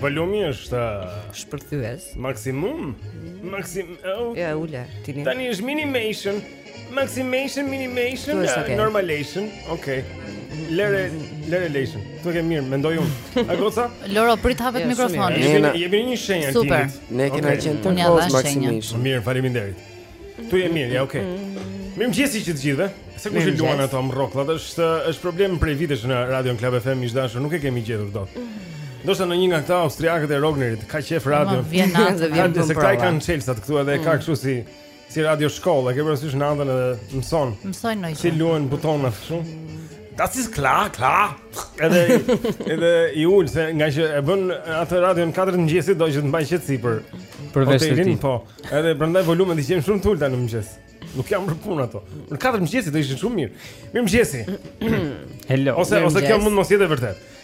Volumi është shpërthyes. Maksimum. Maksim. Oh. Ja, ule. Tani është minimation. Maximation, minimation, okay. normalation. Okej. Okay. Lere, lere lation. Tu ke mirë, mendoj unë. A goca? Lora, prit hapet jo, mikrofonin. Jemi jemi në një shenjë aty. Super. Ne kemi okay. qenë tërë kohë maximation. Mirë, faleminderit. Tu je mirë, ja, okay. Mirëmëngjesi që të gjithëve. Se kush i luan ato mroklat, është është problem prej vitesh në Radio Club FM miq të dashur, nuk e kemi gjetur dot. Do të jetë një nga këta austriakët e Rognerit, ka qef radio. Vjen natë, vjen. Ata se këta kanë çelësa këtu edhe ka mhm. kështu si Si radio shkollë, e ke parasysh natën edhe mëson. Mësojnë ndonjë gjë. Si luajnë butona kështu? Das ist klar, klar. Edhe edhe i ul se nga që e bën atë radio në 4 të mëngjesit do që të mbaj qetësi për për turistin. Po. Edhe prandaj volumet i qenë shumë të ulta në mëngjes. Nuk jam për punë ato. Në 4 të mëngjesit do ishin shumë mirë. Mirëmëngjesi. Hello. Ose ose kjo mund mos jetë e vërtetë.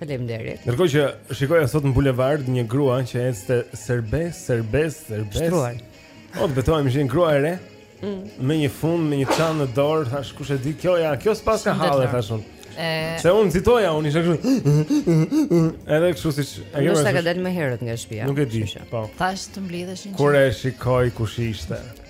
Faleminderit. Ndërkohë që shikoja sot në bulevard një grua që ecte serbes, serbes, serbes. Shtruar. O, të betohem ishte një grua e re. Mm. Me një fund, me një çantë në dorë, thash kush e di kjo ja, kjo s'paska hall thash unë. Se unë nxitoja, un isha kështu. Edhe kështu siç e kemi. Nuk ka dalë më herët nga shtëpia. Nuk e di. Po. Thash të mblidheshin. Kur e shikoj kush ishte.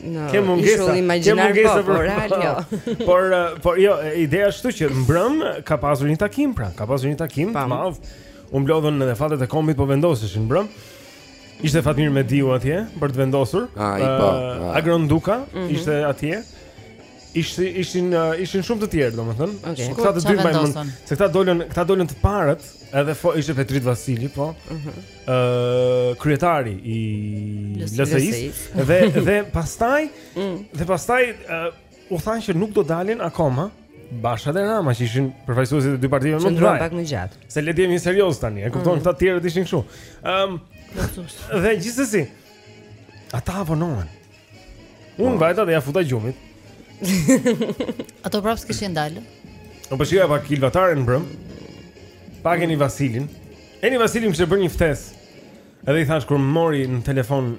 Në ke mungesa, ke mungesa po, po real, jo. por por jo, ideja është kështu që mbrëm ka pasur një takim pra, ka pasur një takim të madh. U mblodhën edhe fatet e kombit po vendoseshin mbrëm. Ishte Fatmir Mediu atje për të vendosur. Ai po. Uh, Agron Duka mm -hmm. ishte atje. Ishte ishin uh, ishin shumë të tjerë domethënë. Okay. Këta të dy më, se këta dolën, këta dolën të parët, edhe fo, ishte Petrit Vasili po. Mhm. Mm kryetari i LSI-s dhe dhe pastaj mm. dhe pastaj u thanë që nuk do dalin akoma Basha dhe Rama që ishin përfaqësuesit e dy partive më të mëdha. pak më gjatë. Se le të jemi serioz tani, e kupton mm. këta të tjerët ishin kështu. Ëm um, dhe gjithsesi ata vonohen. Unë vajta dhe ja futa gjumit Ata prapë s'kishin dalë Më përfshiu po pak Çim Peka-n mbrëm Pak Eni Vasilin Eni Vasili më kishte bërë një ftesë Edhe i thash kur mori në telefon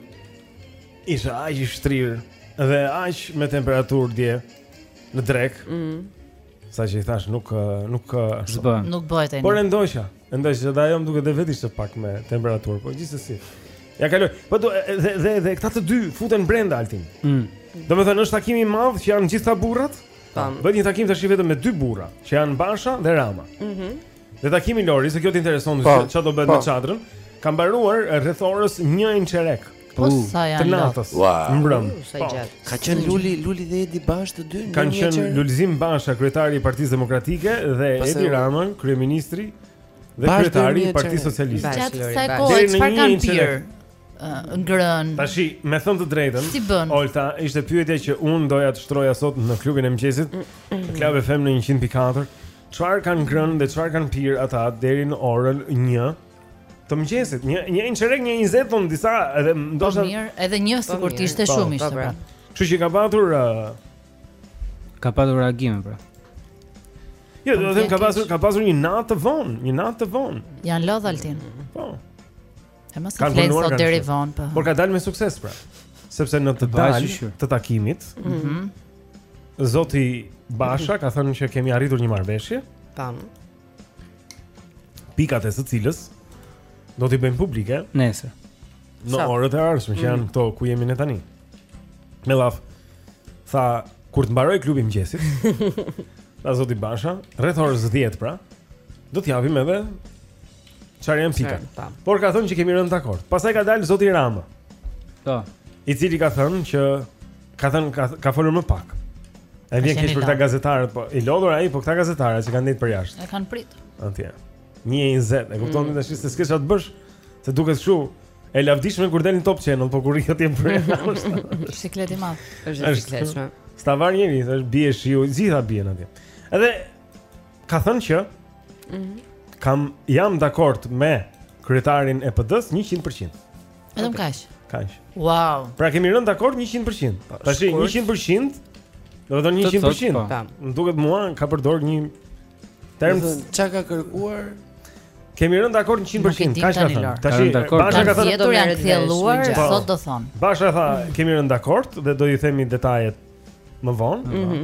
Isha aq i shtrirë Edhe aq me temperaturë dje Në drekë mm. Sa që i thash nuk Nuk, nuk bëhet Por e ndoqa Mendoj se ajo më duket dhe vetë ishte pak me temperaturë, po gjithsesi. Ia kaloi. Po do dhe dhe dhe këta të dy futen brenda Altin. Mm. Domethënë është takimi i madh që janë gjithë këta burrat? Tan. Bëhet një takim tashi vetëm me dy burra, që janë Basha dhe Rama. Mhm. Mm dhe takimi Lori, se kjo të intereson se çfarë do bëhet me çadrën, ka mbaruar rreth orës 1 e një çerek. Po sa janë të natës. Mbrëm. Ka qenë Luli, Luli dhe Edi bashkë të dy. Kan qenë Lulzim Basha, kryetari i Partisë Demokratike dhe Edi Rama, kryeministri dhe kryetari i Partisë Socialiste. Gjatë kësaj kohe çfarë kanë pirë? ngrën. Tashi, me thënë të drejtën, si Olta, ishte pyetja që un doja të shtroja sot në klubin e mëngjesit, në Club FM në 104. Çfarë kanë ngrën dhe çfarë kanë pirë ata deri në orën 1? Të mëngjesit, një e një çerek, një e 20 thonë disa edhe po ndoshta. Po mirë, edhe një po sikur të ishte po, shumë ishte. Pra. Kështu që ka patur uh, ka patur reagime pra. Jo, do të them ka pasur ka pasur një natë të vonë, një natë të vonë. Janë lodh Altin. Po. E mos e flet sot deri vonë po. Por ka dalë me sukses pra. Sepse në të dalë të takimit, ëh, mm -hmm. Zoti Basha ka thënë që kemi arritur një marrëveshje. Tam. pikat e së cilës do t'i bëjmë publike nesër. Në orët e ardhshme që janë mm. këto ku jemi ne tani. Me llaf. Tha kur të mbarojë klubi i mëngjesit. Tha zoti Basha, rreth orës 10 pra, do të japim edhe çfarë janë pikat. Por ka thënë që kemi rënë dakord. Pastaj ka dalë zoti Rama. Po. I cili ka thënë që Ka thënë ka, ka folur më pak. Aj të vjen keq për këta gazetarët, po i lodhur ai, po këta gazetarët që kanë ndejt përjashta. E kanë prit. Atje. 1:20, e kupton mm. tash se s'ke çfarë të bësh, se duket kështu. E lavdishme kur del në Top Channel, po kur rri ti përjashta. Siklet i madh. Është e sikletshme. S'ta var njeri, është bie shiu, të gjitha bien atje. Edhe ka thënë që mm -hmm. kam jam dakord me kryetarin e PD-s 100%. Vetëm okay. kaq. Kaq. Wow. Pra kemi rënë dakord 100%. Po, Tash 100%. Do të thotë 100%. Po. Më duket mua ka përdor një term çka ka kërkuar. Kemi rënë dakord 100%. Kaq ka thënë. Tash Basha ka thënë do të thelluar, po. sot do thon. Basha tha kemi rënë dakord dhe do i themi detajet më vonë. Mhm.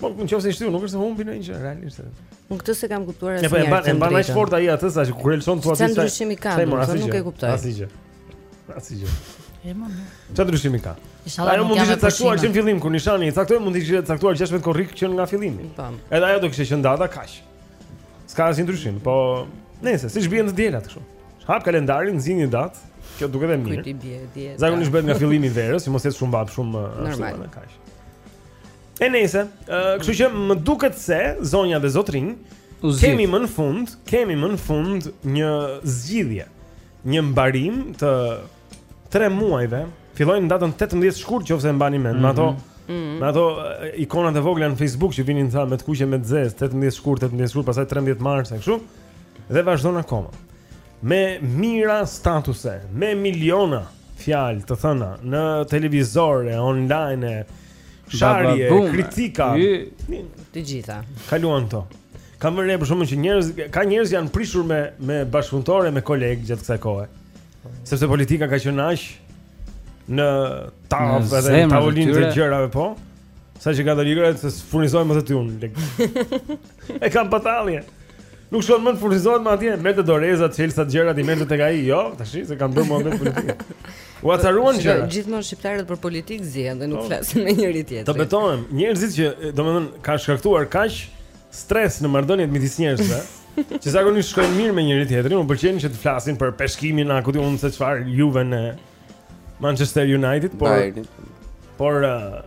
Po në qoftë se shtyhet nuk është se humbi ndonjë gjë realisht. Unë këtë s'e kam kuptuar asnjëherë. Po e mban e mban më fort ai atë sa që kur e lëshon thua ti. Ça ndryshimi ka? Po nuk e kuptoj. Asgjë. Asgjë. E mund. Çfarë ndryshimi ka? Inshallah. Ajo mund të ishte caktuar që në fillim kur Nishani e caktoi mund të ishte caktuar 16 korrik që nga fillimi. Po. Edhe ajo do kishte qenë data kaq. S'ka asnjë ndryshim, po nëse siç bien të diela kështu. Hap kalendarin, nxjerr një datë. Kjo duket e mirë. Zakonisht bëhet nga fillimi i verës, që mos jetë shumë vapë shumë. Normal. Kaq. E nejse, kështu që më duket se zonja dhe zotërinj kemi më në fund, kemi më në fund një zgjidhje, një mbarim të 3 muajve. Fillojnë datën 18 shkurt, qoftë se e mbani mend, me ato mm -hmm. me ato ikonat e vogla në Facebook që vinin tha me të kuqe me të zezë, 18 shkurt, 18 shkurt, pastaj 13 mars e kështu. Dhe vazhdon akoma. Me mijëra statuse, me miliona fjalë të thëna në televizor e online e Sharje, kritika. Të gjitha. Kaluan këto. Kam vënë re për shembull që njerëz ka njerëz janë prishur me me bashkëpunëtorë me kolegë gjatë kësaj kohe. Sepse politika ka qenë aq në tavë edhe në tavolinë të gjërave po. Sa që ka dalë gjëra s'e furnizoj më te ty unë. E kam patallje. Nuk shkon më të furnizohet më atje, merr të doreza, çelësa gjërat i merr tek ai. Jo, tash se kam bërë me politikë. U acaruan gjërat. Gjithmonë shqiptarët për politik zihen dhe nuk po. flasin me njëri tjetrin. Të betohem, njerëzit që domethënë kanë shkaktuar kaq stres në marrëdhëniet midis njerëzve, që zakonisht shkojnë mirë me njëri tjetrin, u pëlqejnë që të flasin për peshkimin, a ku di unë se çfarë Juve në Manchester United, po Bayern. por uh,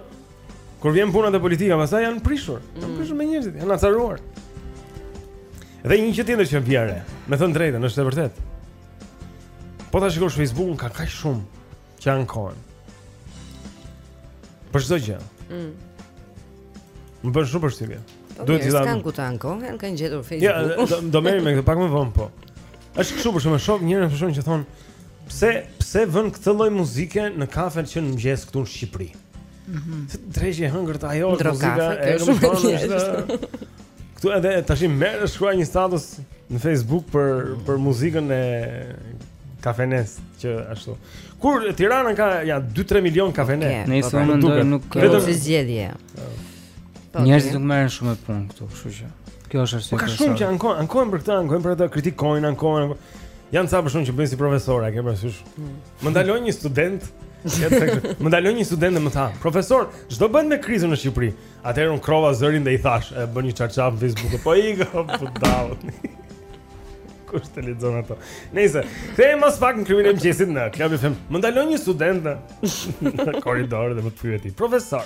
kur vjen puna te politika, pastaj janë prishur. Mm. Janë prishur me njerëzit, janë acaruar. Dhe një gjë tjetër që vë re, me thënë të drejtën, është e vërtetë. Po ta shikosh Facebookun ka kaq shumë që ankohen. Për çdo gjë. Mm. Më bën shumë përshtypje. Po, S'kanë ku të ankohen, kanë gjetur jo, Facebook. Ja, do merrim me këtë pak më vonë po. Është kështu për shembull shoh njërin për shembull që thotë pse pse vën këtë lloj muzike në kafe që në mëngjes këtu në Shqipëri. Mhm. Mm Dreqi e hëngërt ajo muzika e shumë e mirë. Këtu edhe tashi merr të shkruajë një status në Facebook për për muzikën e kafenes që ashtu. Kur Tirana ka ja 2-3 milion kafene. Okay, po, po, nuk nuk vetëm zgjedhje. Po, Njerëzit nuk merren shumë me punë këtu, kështu që. Kjo është arsye. Po ka shumë që ankohen, ankohen për këtë, ankohen për atë, kritikojnë, ankohen. Janë ca për shembull që bëjnë si profesorë, ke parasysh? Hmm. Më ndaloi një student. Më ndaloi një student dhe më tha, "Profesor, ç'do bëhet me krizën në Shqipëri?" Atëherë unë kruajta zërin dhe i thashë, "E bën një çarçaf në Facebook, po ik o budall." Kush të lexon ato? Nëse, the mos fak në klubin e mëngjesit në klub i them, "Më ndaloi një student në korridor dhe më pyeti, "Profesor,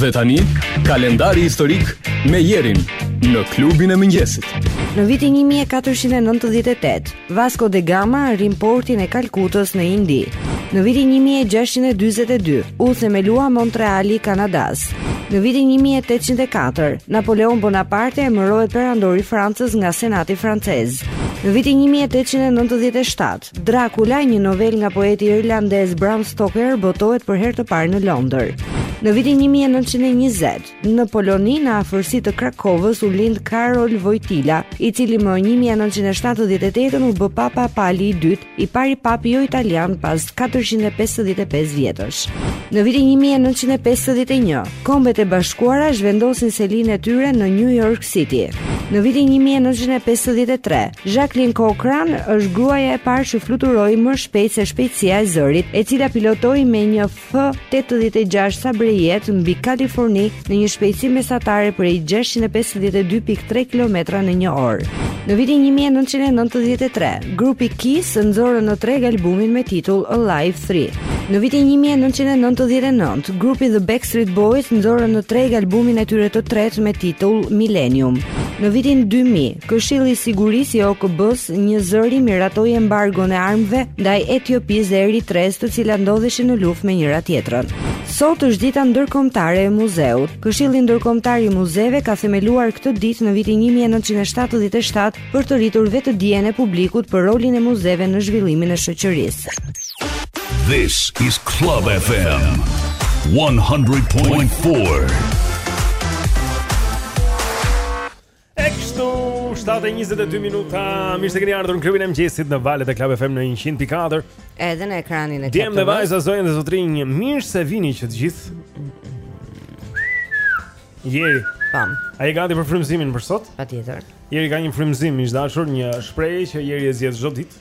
Dhe tani, kalendari historik me Jerin në klubin e mëngjesit. Në vitin 1498, Vasco de Gama arrin portin e Kalkutës në Indi. Në vitin 1642, u themelua Montreali i Kanadas. Në vitin 1804, Napoleon Bonaparte emërohet perandor i Francës nga Senati francez. Në vitin 1897, Dracula, një novelë nga poeti irlandez Bram Stoker, botohet për herë të parë në Londër. Në vitin 1920, në Poloni, në afërsi të Krakovës, u lind Karol Wojtyla, i cili më 1978 u bë papa Pali i dytë, i pari papi jo italian pas 455 vjetësh. Në vitin 1951, Kombet e Bashkuara zhvendosin selinë e tyre në New York City. Në vitin 1953, Jacqueline Cochran është gruaja e parë që fluturoi më shpejt se shpejtësia e zërit, e cila pilotoi me një F-86 Sabrejet mbi Kaliforni në një shpejtësi mesatare prej 652.3 km në një orë. Në vitin 1993, grupi Kiss nxorën në treg albumin me titull Alive 3. Në vitin një mijë e nëntëqind e nëntëdhjetë e nëntë, grupi The Backstreet Boys nxorën në treg albumin e tyre të tretë me titull Millennium. Në vitin 2000, Këshilli i Sigurisë i OKB-së njëzëri miratoi embargon e armëve ndaj Etiopisë dhe Eritresë, të cilat ndodheshin në luftë me njëra-tjetrën. Sot është dita ndërkombëtare e muzeut. Këshilli Ndërkombëtar i Muzeve ka themeluar këtë ditë në vitin 1977 për të rritur vetëdijen e publikut për rolin e muzeve në zhvillimin e shoqërisë. This is Club FM 100.4. Ekzakt 7:22 minuta. Mirë se keni ardhur në klubin e mëngjesit në valët e Club FM në 100.4. Edhe në ekranin e Club. Djem dhe vajza zonja dhe zotërinj, mirë se vini që të gjithë. Jeri, pam. A je gati për frymëzimin për sot? Patjetër. Jeri ka një frymëzim, miq të dashur, një shprehje që Jeri e zgjedh çdo ditë.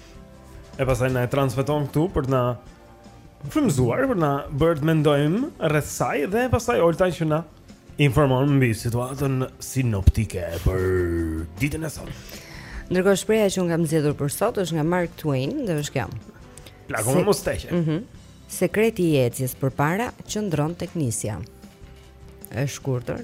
E pastaj na e transmeton këtu për të na frymëzuar, për të na bërë të mendojmë rreth saj dhe pastaj Olta që na informon mbi situatën sinoptike për ditën e sotme. Ndërkohë shprehja që unë kam zgjedhur për sot është nga Mark Twain dhe është kjo. Plako me musteqe. Mhm. Mm Sekreti i ecjes përpara qëndron tek nisja. E shkurtër,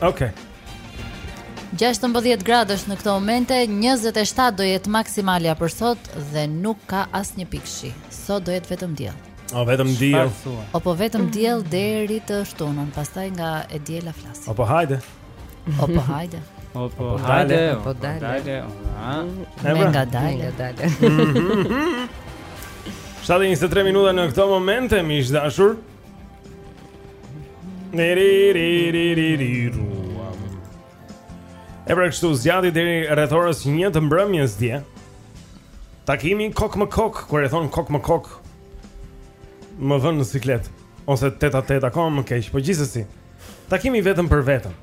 Okej. Okay. 16 gradë është në këto momente, 27 do jetë maksimalja për sot dhe nuk ka asnjë pikë shi. Sot do jetë vetëm diell. O vetëm diell. O po vetëm diell deri të shtunën, pastaj nga e diela flasim. O po hajde. O po hajde. O po hajde. O po dalë. Ne ngadalë, dalë. 7:23 minuta në këto momente, miq të dashur. E pra kështu zgjati deri rreth orës 1 të mbrëmjes dje. Takimi kokë më kokë, kur e thonë kokë më kokë. Më vë në siklet ose tete-a-tete akoma më keq, po gjithsesi. Takimi vetëm për vetëm.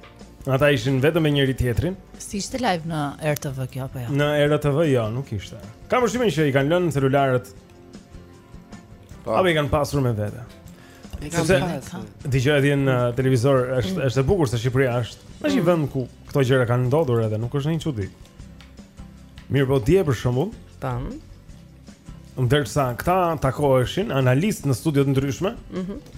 Ata ishin vetëm me njëri-tjetrin. Si ishte live në RTV kjo apo jo? Në RTV jo, nuk ishte. Kam përshtypjen që i kanë lënë celularët Po. Apo i kanë pasur me vete. Sepse dëgjoj edhe në uh, televizor është mm. është e bukur se Shqipëria është është një mm. vend ku këto gjëra kanë ndodhur edhe nuk është një çudi. Mirëpo dje për shembull, tan. Ndërsa këta takoheshin analistë në studio të ndryshme. Mhm. Mm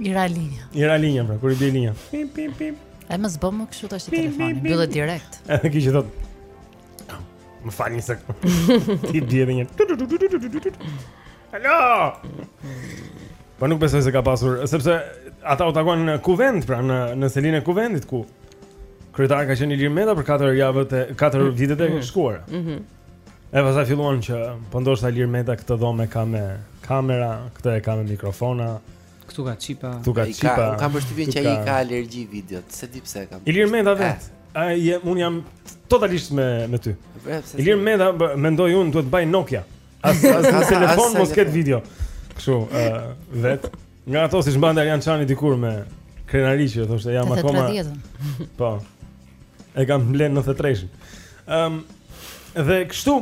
I ra linja. I ra linja, pra, kur i bie linja. Pim pim pim. Ai më s'bën më kështu tash telefonin, mbyllet direkt. Edhe kish thënë. Më falni se. T'i bie linja. Alo. Po nuk besoj se ka pasur, sepse ata u takuan në kuvend, pra në në selinë e kuvendit ku kryetar ka qenë Ilir Meta për 4 javët e 4 vitet e shkuara. Mhm. E pastaj filluan që po ndoshta Ilir Meta këtë dhomë e ka me kamera, këtë e ka me mikrofona. Ktu ka çipa. Ktu ka çipa. Unë kam përshtypjen që ai ka alergji videot, s'e di pse e kam. Ilir Meta vetë. Eh. Ai je unë jam totalisht me me ty. Ilir Meta mendoj unë duhet të mbaj Nokia. As as telefon mos ketë video. Kështu, ë eh, vetë. Nga ato siç mbante Arjan Çani dikur me krenari që thoshte jam akoma. Po. E kam mbledh në tridhjetetreshin. Ëm um, dhe kështu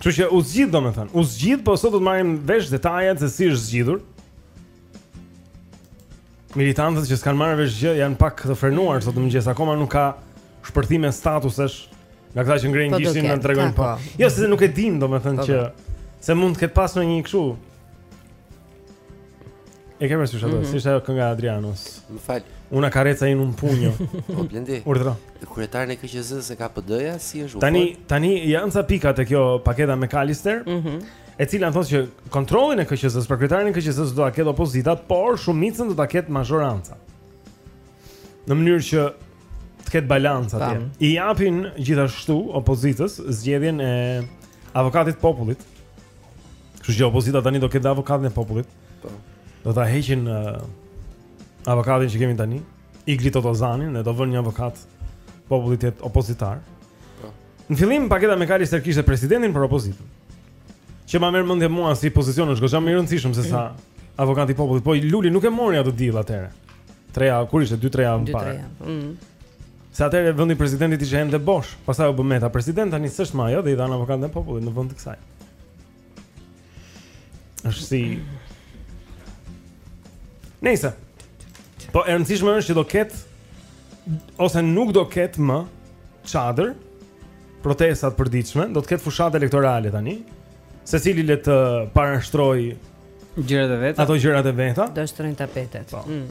Kështu që u zgjidh domethën. U zgjidh, po sot do të marrim vesh detajet se si është zgjidhur. Militantët që s'kan marrë vesh gjë janë pak të frenuar sot në mëngjes, akoma nuk ka shpërthime statusesh nga këta që ngrenë po, gishtin dhe tregojnë po. po. Jo se nuk e dinë domethën që se mund të ketë pasur një kështu E ke parasysh atë, mhm. si ishte ajo kënga e Adrianos Më falë Una carezza in un pugno Po, Blendi Urdhëro Kryetarin e KQZ-së e ka PD-ja, si është Tani, tani janë ca pika te kjo paketa McAllister mm -hmm. E cila thotë që kontrollin e KQZ-së Pra kryetarin e KQZ-së do ta ketë opozita Por shumicën do ta ketë mazhoranca Në mënyrë që të ketë balanca atje I japin gjithashtu opozitës zgjedhjen e avokatit popullit Kështu që opozita tani do ketë avokatin e popullit. Po. Do ta heqin uh, avokatin që kemi tani, Igli Totozanin, edhe do vënë një avokat populli opozitar. Po. Në fillim paketa McAllister kishte presidentin për opozitën. Që ma merr mendje mua si pozicion është goxha më i rëndësishëm sesa avokati i popullit. Po Luli nuk e mori atë deal atëherë. Treja, kur ishte 2-3 javë më parë. Mm. Se atëherë vendi i presidentit ishte ende bosh, pastaj u bë Meta president, tani s'është më ajo dhe i dhanë avokatin e popullit në vend të kësaj. Është si Nëse po e rëndësishme është që do ket ose nuk do ket më çadër protesta të përditshme, do të ketë fushatë elektorale tani. Secili le të parashtrojë gjërat e veta. Ato gjërat e veta. Do shtrojnë tapetet. Po. Mm.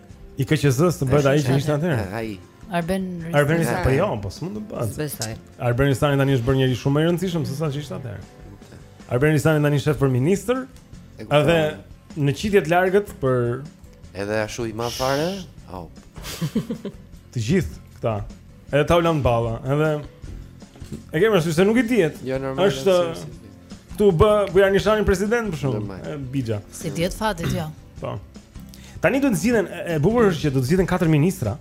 I KQZ-s të bëhet ai që ishte atëherë. Ai. Arben Ristani. Arben Ristani, po jo, po s'mund të bëhet. Besoj. Arben Ristani tani është bërë njeri shumë më i rëndësishëm se sa që ishte atëherë. Arben Ristani tani shef për ministër. Edhe në qitje të largët për edhe ashtu i madh fare. Au. Të gjithë këta. Edhe Taulant Balla, edhe e kemi rëndësi se nuk i dihet. Jo, është U bë Bujar Nishani president për shkakun. E bixha. S'i dihet fatit. Jo. Po. Tani do të zgjidhen e bukur është që do të zgjidhen katër ministra.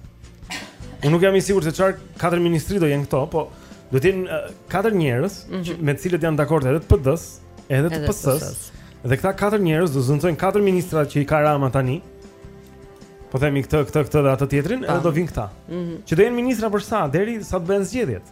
Unë nuk jam i sigurt se çfarë katër ministri do jenë këto, po do të jenë katër njerëz mm -hmm. me të cilët janë dakord edhe të PD-s, edhe të PS-s. Dhe këta katër njerëz do zëvendësojnë katër ministrat që i ka Rama tani. Po themi këtë, këtë, këtë dhe atë tjetrin, edhe do vinë këta. Mm -hmm. Që do jenë ministra për sa deri sa të bëhen zgjedhjet.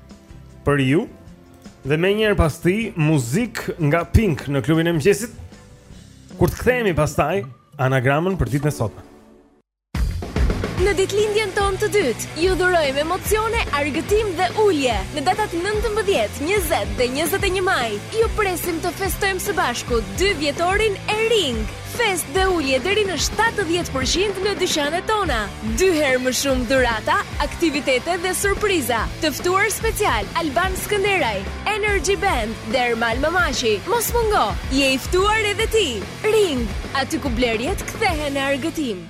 për ju dhe menjëherë pas tij muzikë nga Pink në klubin e mëngjesit kur të kthehemi pastaj anagramën për ditën e sotme Në ditëlindjen tonë të dytë, ju dhurojmë emocione, argëtim dhe ulje. Në datat 19, 20 dhe 21 maj, ju presim të festojmë së bashku dyvjetorin e Ring. Festë dhe ulje deri në shtatëdhjetë për qind në dyqanet tona! Dy herë më shumë dhurata, aktivitete dhe surpriza! Të ftuar special, Alban Skënderaj, Energy Band dhe Ermal Mamaqi! Mos mungo! Je i ftuar edhe ti! Ring! Aty ku blerjet kthehen në argëtim!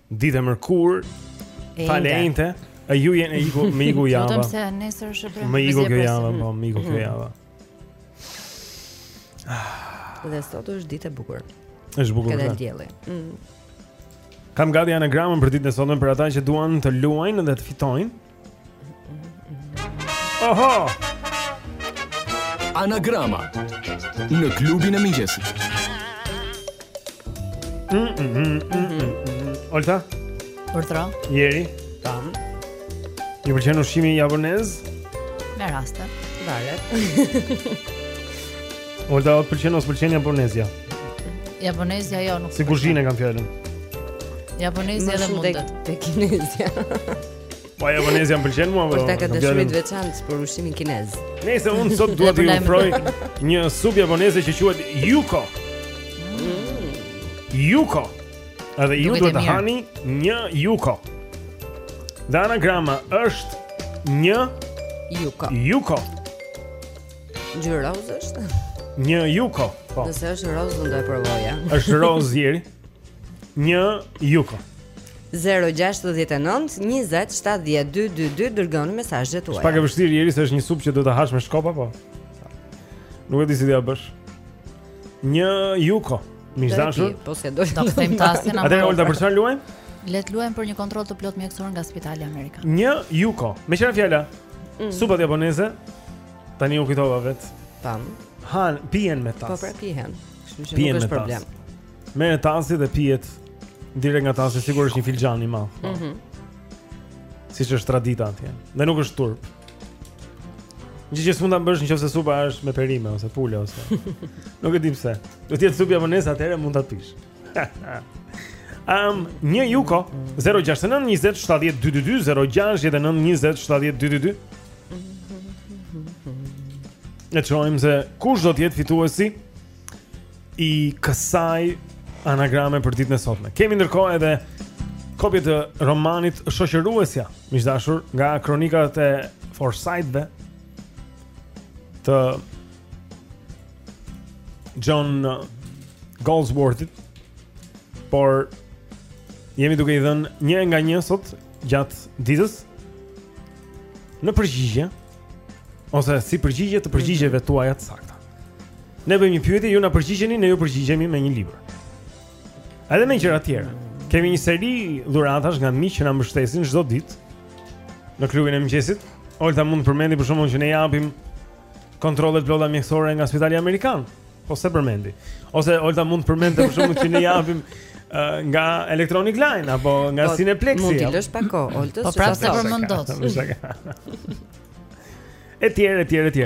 Ditë e mërkurë. Falë e enjte. A ju jeni iku më iku java. Vetëm se nesër është e premte. Më iku kjo java, po më iku kjo mhm. java. Dhe sot është ditë e bukur. Është bukur. Këtë dielli. Mm. Kam gati anagramën për ditën e sotme për ata që duan të luajnë dhe të fitojnë. Oho! Anagrama në klubin e mëngjesit. Mm, mm, mm, mm, mm. Olta? Portro? Jeri? Tam. Ju pëlqen ushqimi japonez? Me raste. Varet. Olta, o të pëlqen o s'të pëlqen japonezja? Japonezja jo, nuk. Si kuzhinë kam fjalën. Japonezja edhe mundet. Te kinezja. Po japonezja më pëlqen mua. Po Olta ka dashuri të veçantë për ushqimin kinez. Nëse unë sot dua të ofroj një supë japoneze që quhet yuko. Mm. Yuko. Edhe ju duhet të hani një yuko. Dhe anagrama është një yuko. Yuko. Një rozë është? Një yuko. Po. Nëse është rozë, do e provoja. Është rozë Eri. Një yuko. Zero gjashtëdhjetë e nëntë njëzet shtatëdhjetë dy dy dy dërgoni mesazhet tuaja. Është pak e vështirë Eri se është një supë që do ta hash me shkop apo? Nuk e di si do ta bësh. Një juko, miq të dashur. Po se do të them tasin apo. Atëherë Olta për çfarë luajmë? Le të luajmë për një kontroll të plot mjekësor nga Spitali Amerikan. Një juko. Me çfarë fjala? Mm. Supat japoneze. Tani u kujtova vetë. Tam. Han, pihen me tas. Po pra pihen. Kështu që nuk është problem. Merret tasi dhe pihet Direkt nga tasi Sikur është një filxhan i madh mm -hmm. Siç është tradita atje Dhe nuk është turp Gjë që s'mund ta bësh nëqoftëse supa është me perime Ose pule ose Nuk e di pse Do të jetë supë japoneze atëherë mund ta pish um, Një juko 069 20 70 222 069 20 70 222 E shohim se kush do të jetë fituesi i kësaj anagrame për ditën e sotme. Kemi ndërkohë edhe kopje të romanit Shoqëruesja, miq të dashur, nga kronikat e Forsythëve të John Galsworthyt. Po jemi duke i dhënë një nga një sot gjatë ditës në përgjigje ose si përgjigje të përgjigjeve tuaja të sakta. Ne bëjmë një pyetje, ju na përgjigjeni, ne ju përgjigjemi me një libër. Edhe me gjëra tjera. Kemi një seri dhuratash nga miq që na mbështesin çdo ditë në klubin e mëngjesit. Olta mund të përmendi për shembull që ne japim kontrolle të plota mjekësore nga Spitali Amerikan. Po s'e përmendi. Ose Olta mund të përmendë për shembull që ne japim nga Electronic Line apo nga po, Cineplexi. Mund të lësh pak kohë Oltës. Po prapë s'e përmend dot. Etj, etj, etj.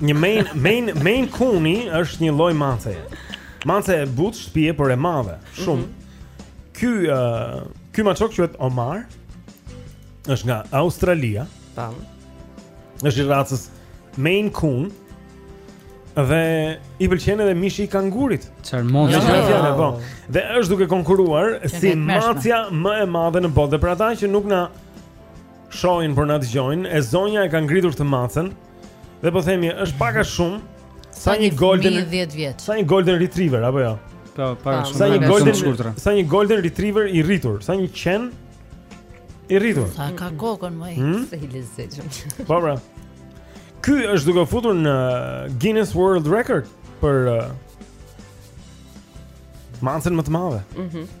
Një Maine Maine Maine Cooni është një lloj maceje. Mace e butë shtëpie por e madhe, shumë. Mm -hmm. Ky uh, ky maçok quhet Omar. Është nga Australia. Tam. Është i racës Maine Coon. Dhe i pëlqen edhe mishi i kangurit. Çfarë mund të thotë? Po. Dhe është duke konkuruar si macja më e madhe në botë për ata që nuk na shohin por na dëgjojnë. E zonja e ka ngritur këtë macen. Dhe po themi, është pak a shumë sa një golden 10-vjeç. Sa një golden retriever apo jo? Po, pak a shumë. Sa një golden sa një golden retriever i rritur, sa një qen i rritur. Sa ka kokën më hmm? se i lezetshëm. Po bra. Ky është duke u futur në Guinness World Record për uh, macen më të madhe. Mhm. Mm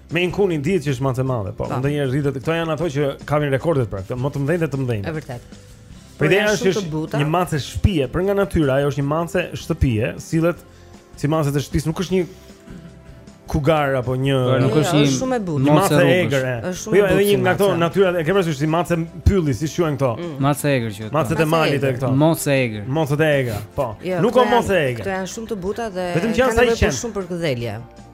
Mejn kuni dihet që është mace e madhe, po, po. ndonjëherë rritet. Këto janë ato që kapin rekordet për këtë, më të mëdhenjtë të mëdhenjtë. Është vërtet. Po, po ideja është që një mace shtëpie, për nga natyra ajo është një mace shtëpie, sillet si macet e shtëpisë, nuk është një kugar apo një po, nuk është një shumë e butë. Mace e egër. Po jo, edhe një nga ato natyrat e ke parasysh si mace pylli, si quhen këto? Mm. Mace e egër që. Macet e malit e këto. Mace e egër. Macet e egër. Po. Jo, nuk ka mace e egër. Këto janë shumë të buta dhe vetëm që janë sa një qen. Shumë përkëdhelje.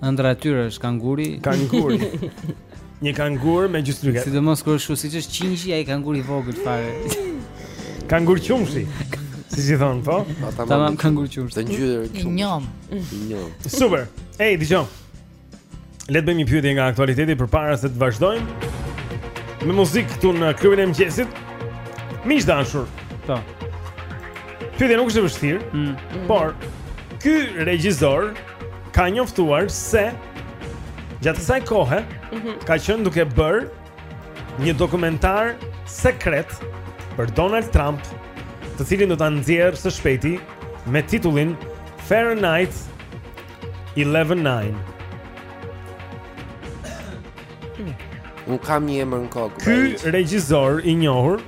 Ëndrra e tyre është kanguri. Kanguri. Një kangur me gjysmë tryke. Sidomos kur është siç është qingji, ai kangur i vogël fare. Kangur qumështi. Si si thonë po? Tamam kangur qumështi. Të ngjyrë qumështi. I njomë. I njomë. Super. Ej, dëgjo. Le të bëjmë një pyetje nga aktualiteti përpara se të vazhdojmë. Me muzikë këtu në klubin e mëngjesit. Miq të dashur. Po. Pyetja nuk është e vështirë, mm. por ky regjisor ka njoftuar se gjatë kësaj kohe mm -hmm. ka qenë duke bërë një dokumentar sekret për Donald Trump, të cilin do ta nxjerrë së shpejti me titullin Fahrenheit 119. Unë kam një emër në kokë. Ky regjisor i njohur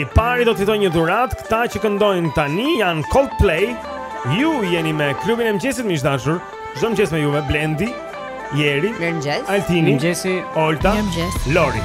I pari do të fitojë një dhuratë, këta që këndojnë tani janë Coldplay. Ju jeni me klubin e mëngjesit miq të dashur. Çdo mëngjes me juve Blendi, Jeri, Mirëmëngjes. Altini, Mirëmëngjesi. Olta, Mirëmëngjes. Lori.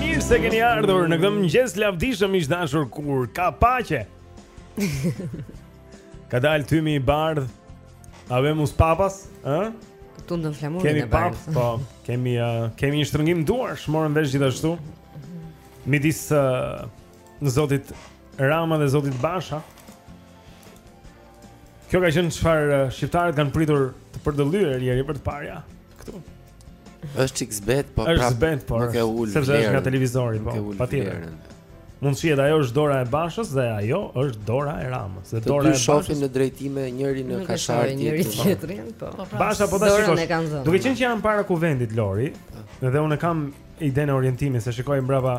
Mirë se keni ardhur në këtë mëngjes të lavdishëm miq të dashur kur ka paqe. Ka dalë tymi i bardhë. Habemus papas, ë? Po tundin flamurin e bardhë. Kemi papë, po. Kemi uh, kemi një shtrëngim duarsh, morëm vesh gjithashtu. Midis uh, zotit Rama dhe zotit Basha. Kjo ka qenë çfarë uh, shqiptarët kanë pritur të përdëllyer deri për të parë këtu. Është çik zbehtë, po prapë. Është zbehtë, po. Nuk e ul. Sepse është nga televizori, po. Patjetër. Mund të shihet ajo është dora e Bashës dhe ajo është dora e Ramës. Dhe dora e Bashës. Po shohin në drejtime njëri në kah njëri-tjetrit, po. po pra, Basha po ta shikosh. Duke qenë që janë para kuvendit Lori, dhe unë e kam idenë e orientimit se shikoj mbrapa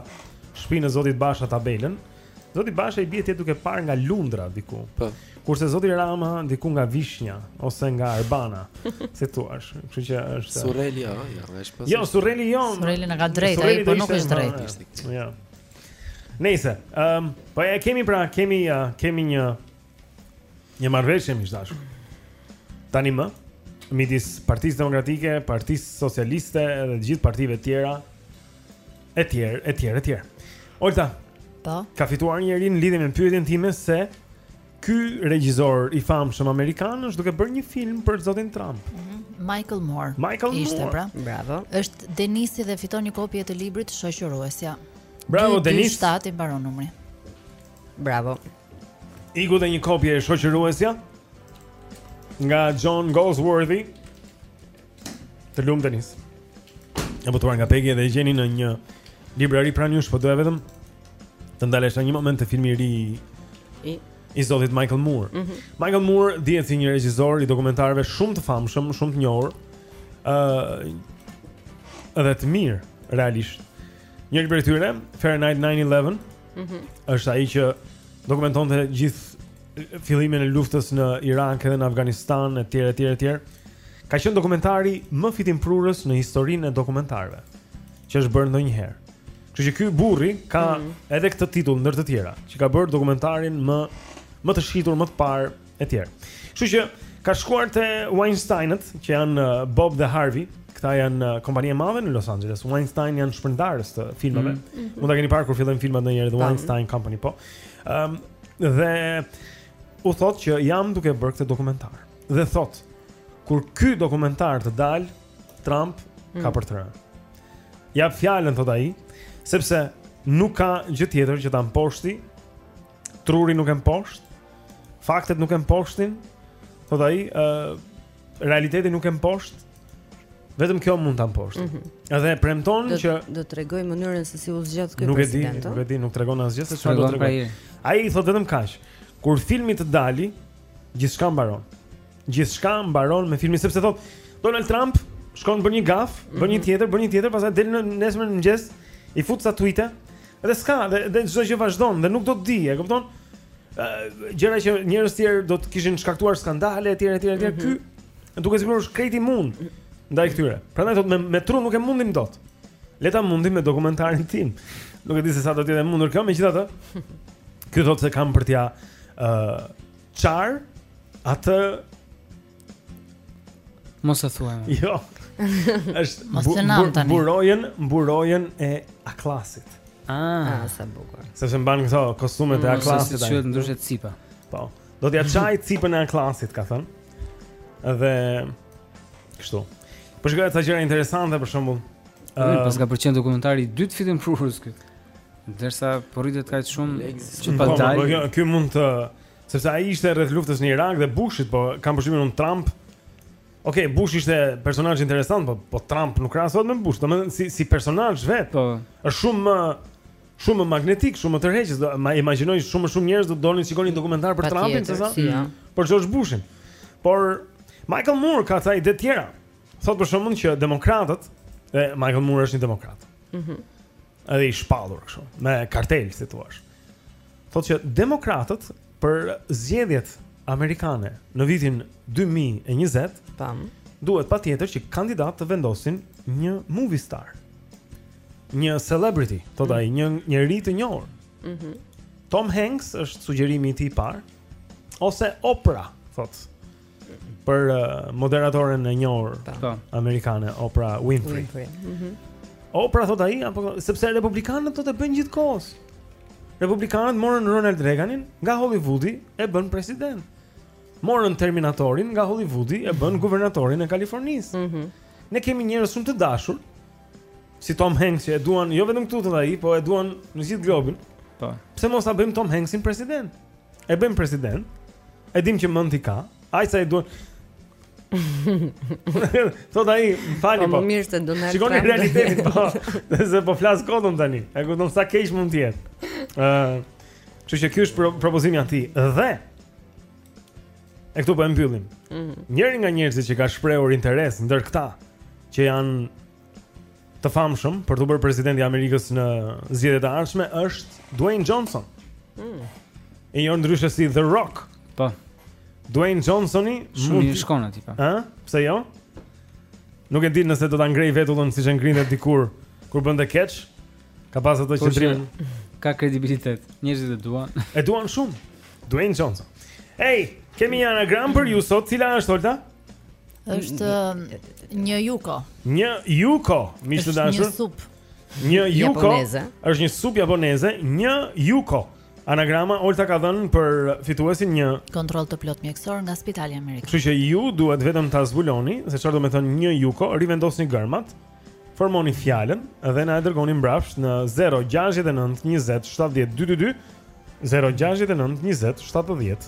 shpinës së zotit Basha tabelën. Zoti Basha i bie të jetë duke parë nga Lundra diku. Po. Kurse zoti Rama diku nga Vishnja ose nga Arbana, si thua, kështu që është Surreli jo, jo, është pas. Jo, Surreli jo. Surreli e ka drejt, ai po nuk është drejt. Jo. Nëse, ehm, po e kemi pra, kemi uh, kemi një një marrëveshje miqtë e dashur. Tanimë midis Partisë Demokratike, Partisë Socialiste dhe të gjithë partive të tjera Etj, etj, etj. Olta. Po. Ka fituar njëri në lidhje me pyetjen time se ky regjisor i famshëm amerikan është duke bërë një film për zotin Trump. Mm -hmm. Michael Moore. Michael Moore. Ishte pra. Bravo. Është Denisi dhe fiton një kopje të librit Shoqëruesja. Bravo Denis. Ishte atë i mbaron numri. Bravo. Iku dhe një kopje e Shoqëruesja nga John Galsworthy. Të lumtë Denis. E botuar nga Pegi dhe e gjeni në një librari pranë jush. Po doja vetëm të ndalesha në një moment te filmi i ri i zotit Michael Moore mm -hmm. Michael Moore dihet si një regjizor i dokumentarëve shumë të famshëm, shumë të njohur uh, Edhe të mirë, realisht Njëri prej tyre, Fahrenheit 9-11 mm -hmm. është ai që dokumentonte gjithë fillimin e luftës në Irak dhe në Afganistan etj etj etj. Ka qenë dokumentari më fitimprurës në historinë e dokumentarëve që është bërë ndonjëherë. Kështu që ky burri ka mm -hmm. edhe këtë titull ndër të tjera, që ka bërë dokumentarin më më të shitur, më të parë etj. Kështu që ka shkuar te Weinsteinët, që janë uh, Bob dhe Harvey, këta janë uh, kompania e madhe në Los Angeles. Weinstein janë shpërndarës të filmave. Mm -hmm. Mund ta keni parë kur fillojnë filmat ndonjëherë The Weinstein Company po. Ëm um, Dhe u thotë që jam duke bërë këtë dokumentar. Dhe thotë, kur ky dokumentar të dalë, Trump mm. ka për të rënë. Jap fjalën thotë ai, sepse nuk ka gjë tjetër që ta mposhtë. Truri nuk e mposht. Faktet nuk e mposhtin. Thotë ai, ë uh, realiteti nuk e mposht. Vetëm kjo mund ta mposhtë. Mm -hmm. Dhe premton që do të tregojë mënyrën se si u zgjodh ky president. Nuk e di, nuk e di, nuk tregon asgjë se çfarë do të tregojë. Pra ai thotë vetëm kaq. Kur filmi të dalë, gjithçka mbaron. Gjithçka mbaron me filmin sepse thotë Donald Trump shkon bën një gafë, mm -hmm. bën një mhm. tjetër, bën një tjetër, pastaj del të nesërmen në mëngjes, i fut ca tweete dhe s'ka dhe dhe çdo gjë vazhdon dhe nuk do t'ia dijë, e kupton? gjëra që njerëz të tjerë do të kishin shkaktuar skandale etj etj etj. Mhm. Ky duket sikur është krejt imun ndaj këtyre. Prandaj thotë me me tru nuk e mundim dot. Le ta mundim me dokumentarin tim. Nuk e di se sa do të jetë e mundur kjo, megjithatë. Ky thotë se kam për t'ia ë uh, çar atë Mos e thuaj. Jo. Është bu, burojën, burojën e A klasit. Ah, ah sa bukur. Sepse mban këto kostumet e mm, A klasit. Si quhet ndryshe cipa. Po. Do t'ja çaj cipën e A klasit, ka thënë. Dhe kështu. Po shikoja ca gjëra interesante për shembull. Ëh, mm, paska për qenë dokumentari i dytë fitimprurës këtu. Derisa po rritet kaq shumë që pa dalë. Po, po, po, ky mund të Sepse ai ishte rreth luftës në Irak dhe Bushit, po kam përshtypjen unë Trump. Okej, okay, Bush ishte personazh interesant, po po Trump nuk krahasohet me Bush, domethënë si si personazh vetë. Po. Është shumë më shumë më magnetik, shumë më tërheqës. Imagjinoj shumë më shumë njerëz do të donin të shikonin dokumentar për Trumpin se sa mm. për George Bushin. Por Michael Moore ka ca ide tjera. Thotë për shembull që demokratët, e Michael Moore është një demokrat. Mhm. Mm Edhe i shpallur kështu, me kartelë si i thua. Thotë që demokratët për zgjedhjet amerikane në vitin 2020, tam, duhet patjetër që kandidat të vendosin një movie star. Një celebrity, thotë mm. ai, një njeri të njohur. Mhm. Mm Tom Hanks është sugjerimi i tij i parë ose Oprah, thotë. për uh, moderatoren e njohur po. po. amerikane Oprah Winfrey. Winfrey. Mm -hmm. Oprah thotë ai apo sepse republikanët thotë e bëjnë gjithë kohës. Republikanët morën Ronald Reaganin nga Hollywoodi e bënë president. Morën Terminatorin nga Hollywoodi e bënë guvernatorin e Kalifornisë. Mm -hmm. Ne kemi njerëz shumë të dashur si Tom Hanks që e duan jo vetëm këtu thotë ai, po e duan në gjithë globin. Po. Pse mos ta bëjmë Tom Hanksin president? E bëjmë president. E dimë që mendtë i ka. Ai sa e duan. Thotë ai, më falni po. Po mirë se do na. Shikoni realitetin po. Se po flas kodon tani. E kupton sa keq mund të jetë. Ëh. Uh, Kështu që ky është pro propozimi i atij dhe e këtu po e mbyllim. Mm -hmm. Njëri nga njerëzit që ka shprehur interes ndër këta që janë të famshëm për t'u bërë president i Amerikës në zgjedhjet e ardhshme është Dwayne Johnson. Mm. I njohur ndryshe si The Rock. Po. Dwayne Johnsoni shumë i shkon aty pa. Po. Ë? Pse jo? Nuk e di nëse do ta ngrejë vetullën siç e ngrinte dikur kur bënte keç. Ka pas ato po qendrim. Ka kredibilitet. Njerëzit e duan. E duan shumë. Dwayne Johnson. Hey, kemi një anagram për ju sot, cila është Olta? Është një yuko. Një yuko, miq të dashur. Një sup. Një yuko. Është një sup japoneze, një yuko. Anagrama Olta ka dhënë për fituesin një kontroll të plot mjekësor nga Spitali Amerikan. Kështu që ju duhet vetëm ta zbuloni se çfarë do të thotë një yuko, rivendosni gërmat, formoni fjalën dhe na e dërgoni mbrapsht në 069 20 70 222 069 20 70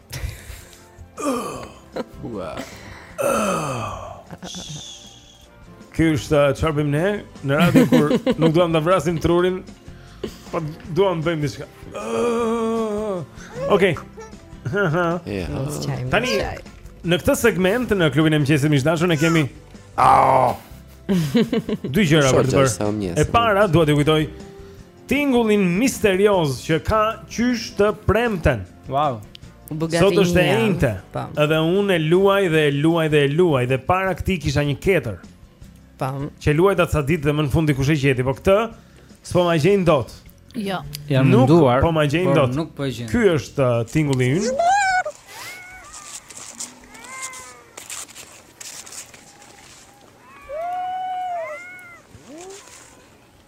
Ua. Ky është uh, çfarë bëjmë ne në radio kur nuk duam ta vrasim trurin, po duam të bëjmë diçka. Okej. Tani në këtë segment në klubin e mëngjesit miq të dashur ne kemi Dy gjëra për të bërë. E para dua t'ju kujtoj Tingullin misterioz që ka qysh të premten Wow Sot është e enjte po. Edhe unë e luaj dhe e luaj dhe e luaj Dhe para këtij kisha një ketër Pa po. Që e luajta ca ditë dhe më në fund dikush e gjeti Po këtë S'po ma gjejnë dot Jo Jam munduar, nuk po ma gjejnë dot Nuk po e gjejnë Ky është uh, tingulli ynë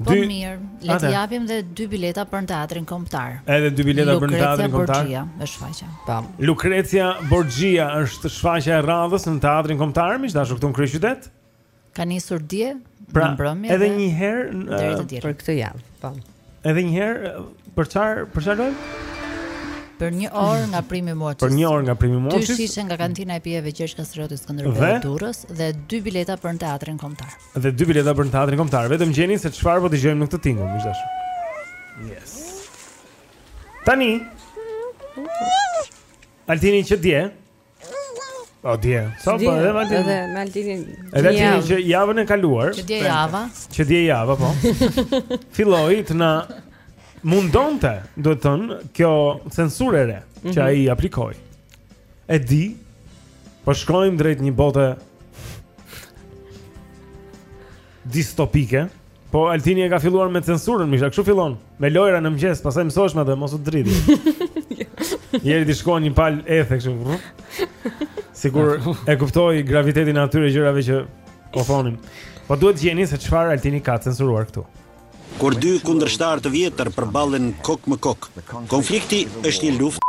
Po mirë, le të japim dhe dy bileta për në teatrin kombëtar. Edhe dy bileta për në teatrin kombëtar. Lukrecia Borgia është shfaqja. Tam. Lukrecia Borgia është shfaqja e radhës në teatrin kombëtar, miq të dashur këtu në kryeqytet. Ka nisur dje pra, në mbrëmje. Edhe një herë për këtë javë, po. Edhe një herë për çfarë për çfarë luajmë? Për një orë nga primi Moçi. Për një orë nga primi Moçi. Dy shishe nga kantina e pijeve Gjergj Kastrioti Skënderbeu Durrës dhe dy bileta për në teatrin kombëtar. Dhe dy bileta për në teatrin kombëtar. Vetëm gjeni se çfarë po dëgjojmë në këtë tingull, miq të dashur. Yes. Tani. Altini që dje. O dje. Sa po edhe Altini. Edhe me Altinin. Edhe Altini që javën e kaluar. Që dje java. Që dje java, po. Filloi të na mundonte, duhet thënë, kjo censurë e re që mhm. ai aplikoi. E di Po shkojmë drejt një bote Distopike Po Altini e ka filluar me censurën Misha, kështu fillon Me lojra në mëngjes Pastaj mësohesh me të Mos u dridh Jeri t'i shkojnë një palë ethe kështu Sikur e kuptoi gravitetin e atyre gjërave që Po thonim Po duhet të gjeni se çfarë Altini ka censuruar këtu Kur dy kundërshtarë të vjetër përballen kokë më kokë, konflikti është një luftë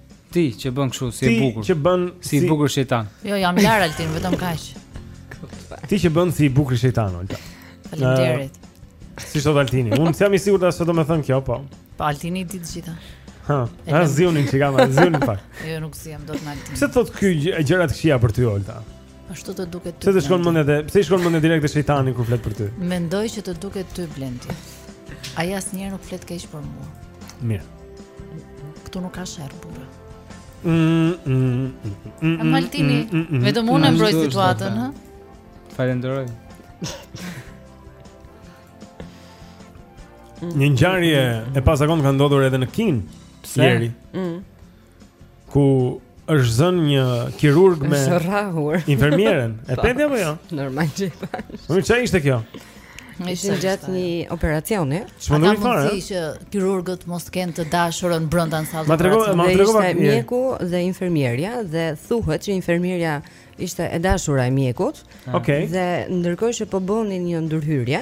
Ti që bën kështu si e bukur. Ti që bën si i bukur shejtan. Jo, jam lar altin, vetëm kaq. Ti që bën si i bukur shejtan, Olta. Faleminderit. Si sot Altini. Unë jam i sigurt as do të më thon kjo, po. Po Altini i di të gjitha. Ha, ha ziunin që kam, ziunin pak. Jo, nuk si jam dot në altin. Pse thot ky gjëra të këqija për ty, Olta? Ashtu të duket ty. Pse të shkon mendja te? Pse i shkon mendja direkt te shejtani kur flet për ty? Mendoj që të duket ty Blendi. Ai asnjëherë nuk flet keq për mua. Mirë. Ktu nuk ka sherr burra. Maltini, vetëm unë mbroj situatën, ha? Falenderoj. Një ngjarje e pazakontë ka ndodhur edhe në Kinë. Pse? Mm. ku është zënë një kirurg me rrahur. Infermieren, e po. E patë apo jo? Normal që. Unë ça ishte kjo. Më ishin gjatë një operacioni. Ata mund të thonë që kirurgët mos kenë të dashurën brenda në sallë. Ma trego, ma trego pak mjeku dhe infermierja dhe thuhet që infermierja ishte e dashura e mjekut. Okej. Okay. Dhe ndërkohë që po bënin një ndërhyrje,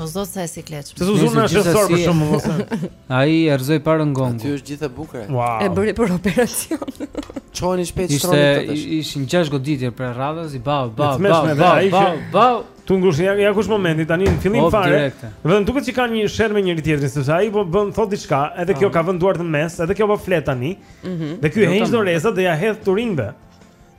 O zot sa e sikletshme. Të zuzon në ascensor për shumë mos. Ai e rrëzoi para ngongut. Aty është gjithë e bukur. Wow. E bëri për operacion. Çojeni shpejt shtronit atë. Ishte ishin 6 goditje për radhës i bau bau bau bau bau bau. Tu ngush ja, ja ku është momenti tani në fillim Op, fare. Vetëm duket se kanë një sherr me njëri tjetrin sepse ai po i thot diçka, edhe kjo ka vënë duart në mes, edhe kjo po flet tani. Mm -hmm. Dhe ky heq dorezat dhe ja hedh turinve.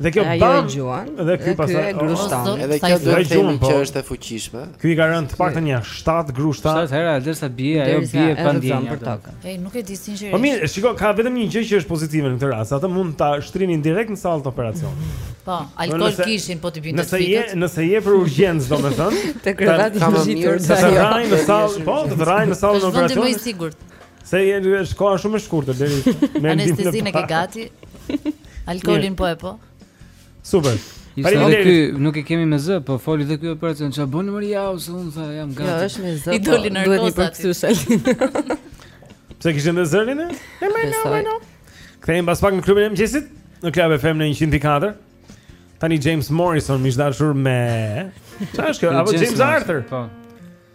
Dhe kjo bam. Ajo e gjuan. Dhe ky pastaj e grushton. Edhe kjo do të themi që po. është e fuqishme. Ky i ka rënë të paktën një 7 grushta. 7 herë derisa bie, ajo bie pa ndjenja për tokën. Ej, nuk e di sinqerisht. Po mirë, shikoj, ka vetëm një gjë që është pozitive në këtë rast. Atë mund ta shtrinin direkt në sallë të operacionit. Po, alkool kishin po t'i binte. Nëse je, nëse je për urgjencë, domethënë, te krevati je ngjitur. Të rrahin në sallë, po, të rrahin në sallën e operacionit. Është më i sigurt. Se je dy është koha shumë e shkurtër deri në ndihmë. Anestezin e ke gati. Alkoolin po e po. Super. Faleminderit. Ky nuk e kemi me zë, po foli dhe ky operacion. Çfarë bën më jau se un tha jam jo, gati. Jo, është me zë. I po, doli në rrugë sa ti sel. Pse kishin dhe zërin e? Ne më nuk më nuk. Kthehemi pas pak në klubin e mëngjesit, në Club FM në 104. Tani James Morrison më i dashur me Çfarë është kjo? Apo James Arthur? Po.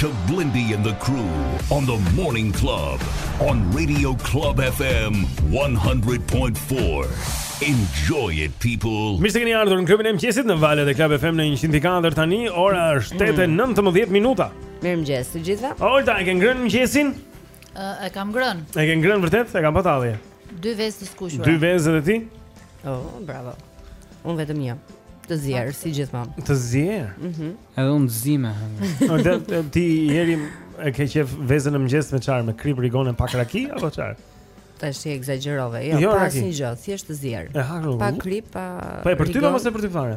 to Blendi and the crew on the Morning Club on Radio Club FM 100.4. Enjoy it people. Mirë se keni ardhur në klubin e mëngjesit në valët e Club FM në 104 tani. Ora është 8:19 mm. minuta. Mirëmëngjes të gjithëve. Olta, e ke ngrënë mëngjesin? Ë, e kam ngrënë. E ke ngrënë vërtet? E kam, pa tallje. Dy vezë të skuqura. Dy vezë edhe ti? Oh, bravo. Unë vetëm një. Të zier si gjithmonë. Të zier. Mhm. Mm edhe unë zier. Olta, ti njëherë e ke qef vezën në mëngjes me çfarë? Me krip rigonë pak raki apo çfarë? Tash e ekzagjerove. Jo, jo pa asnjë gjë, thjesht të zier. Pa krip, pa. Po e përtyp apo s'e përtyp fare?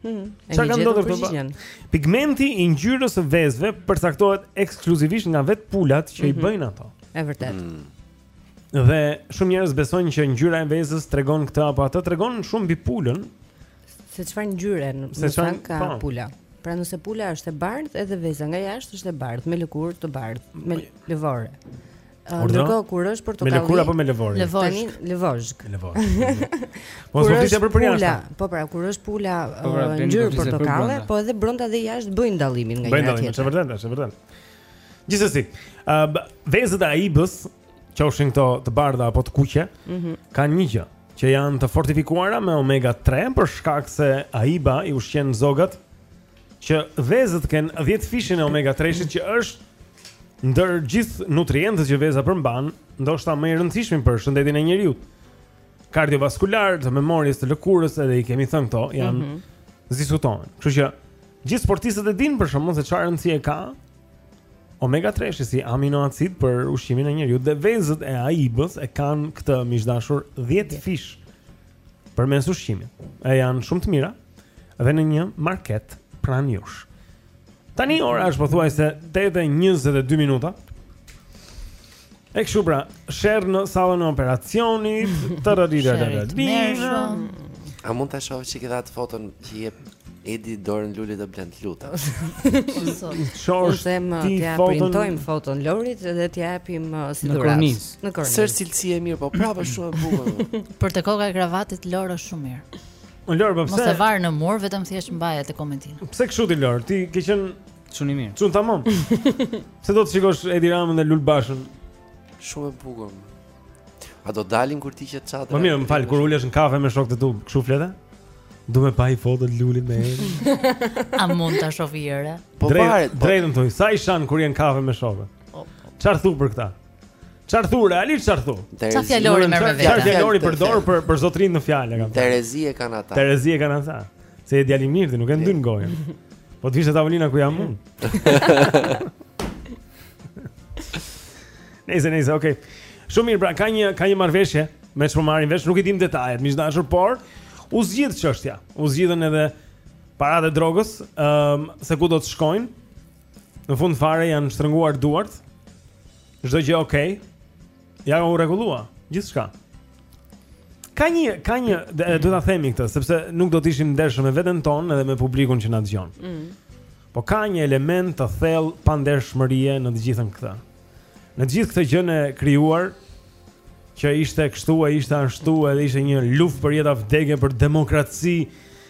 Mhm. Çfarë ka ndodhur këtu? Pigmenti i ngjyrës së vezëve përcaktohet ekskluzivisht nga vetë pulat që mm -hmm. i mhm. bëjnë ato. Është vërtet. Mm. Dhe shumë njerëz besojnë që ngjyra e vezës tregon këtë apo atë, tregon shumë mbi pulën. Se çfarë ngjyre në fakt ka pa. Po. pula. Pra nëse pula është e bardhë, edhe veza nga jashtë është e bardhë, me lëkurë të bardhë, me lëvore. Ndërkohë kur është portokalli? Me lëkurë apo me lëvore? Lëvore. Lëvozhgë. Lëvozhgë. Po s'u flisja për për jashtë. Po pra, kur është pula po pra, ngjyrë portokalle, po edhe brenda dhe jashtë bëjnë dallimin nga njëra tjetra. Bëjnë dallimin, është vërtet, është vërtet. Gjithsesi, ë vezët e Aibës, qofshin këto të bardha apo të kuqe, mhm. kanë një gjë që janë të fortifikuara me omega 3 për shkak se Aiba i ushqen zogat që vezët kanë 10 fishin e omega 3-shit që është ndër gjithë nutrientët që veza përmban, ndoshta më i rëndësishmi për shëndetin e njeriut. Kardiovaskular, të memorjes, të lëkurës, edhe i kemi thënë këto, janë mm -hmm. s'diskutohen. Kështu që gjithë sportistët e dinë për së mbari se çfarë rëndësie ka omega 3-shi si aminoacid për ushqimin e njeriut dhe vezët e Aibës e kanë këtë miq të dashur 10 fish përmes ushqimit. E janë shumë të mira dhe në një market pranë jush. Tani ora është pothuajse 8:22 minuta. E kështu pra, sherr në sallën e operacionit, të dëgjova të dëgjova. A mund ta shoh edhe një herë atë foton që je Edi dorën Lulit Blend, të lutem. Çfarë është? Them uh, t'ia printojmë foton Lorit dhe t'ia japim uh, si dhuratë. Në kornizë. Në kornizë. S'është cilësi e mirë, po prapë është shumë e bukur. Për te koka e krevatit Lor është shumë mirë. O Lor, po pse? Mos e var në mur, vetëm thjesht mbaje te komodina. Pse kështu ti Lor? Ti ke qenë çun i mirë. Çun tamam. Pse do të shikosh Edi Ramën dhe Lul Bashën? Shumë e bukur. A do dalin kur ti qe çadra? Më mirë, më fal, kur ulesh në kafe me shokët e tu, kshu flet ti? Du me pa një foto të Lulit me e A mund ta shof njëherë? Po paret po- Të drejtën thuj sa i shan kur je në kafe me shokët Çarë thu për këta? Çarë thu, realisht çarë thu? Ça fjalori merr me vete? Ça fjalori përdor për, për zotërinë në fjalë Terezi e kanë ata Terezi e kanë ata Se je djalë i mirë ti, nuk e ndyn gojën Po të vish te tavolina ku jam unë Nëse nëse okay. Shumë mirë, pra ka një ka një marrëveshje, me ça u morën vesh, nuk i dim detajet, mi dashur, por u zgjidh çështja. U zgjidhën edhe paratë e drogës, ëm ehm, um, se ku do të shkojnë. Në fund fare janë shtrënguar duart. Çdo gjë okay. Ja u rregullua gjithçka. Ka një ka një do ta themi këtë sepse nuk do të ishim të ndershëm me veten tonë edhe me publikun që na dëgjon. Mm. Po ka një element të thellë pandershmërie në të gjithën këtë. Në të gjithë këtë gjënë e krijuar që ishte kështu e ishte ashtu edhe ishte një luftë për jetë a vdekje për demokraci,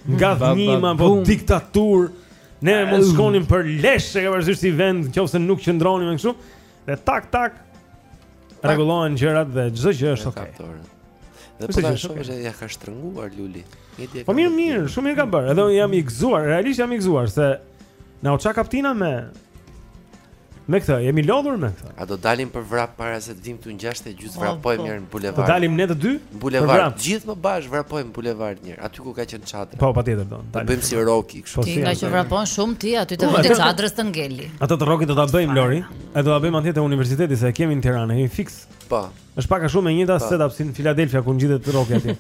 ngadhënjim apo diktaturë, ne mund të shkonim për lesh se ka vazhduar si vend, qoftë se nuk qëndronim kështu. Dhe tak tak rregullohen gjërat dhe çdo gjë është okay. Dhe po tash okay. ia ka shtrënguar Luli. Po mirë mirë, shumë mirë ka bërë. Edhe jam i gëzuar, realisht jam i gëzuar se na u ça kaptina me me këtë, jemi lodhur me këtë. A do dalim për vrap para se të vim këtu në 6 e gjys po, vrapojmë po. mirë në bulevard. Do dalim ne të dy? Bulevard, gjithë më bash vrapojmë në bulevard mirë, aty ku ka qenë çadra. Po patjetër do. Do bëjmë si Roki. Po ti nga që vrapon shumë ti aty te vendi çadrës të ngeli. Ato të Rokit do ta bëjmë Lori, e do ta bëjmë atje te universiteti se e kemi në Tiranë, jemi fiks. Po. Është pak a shumë e njëjta po. setup si në Philadelphia ku ngjitet Roki atje.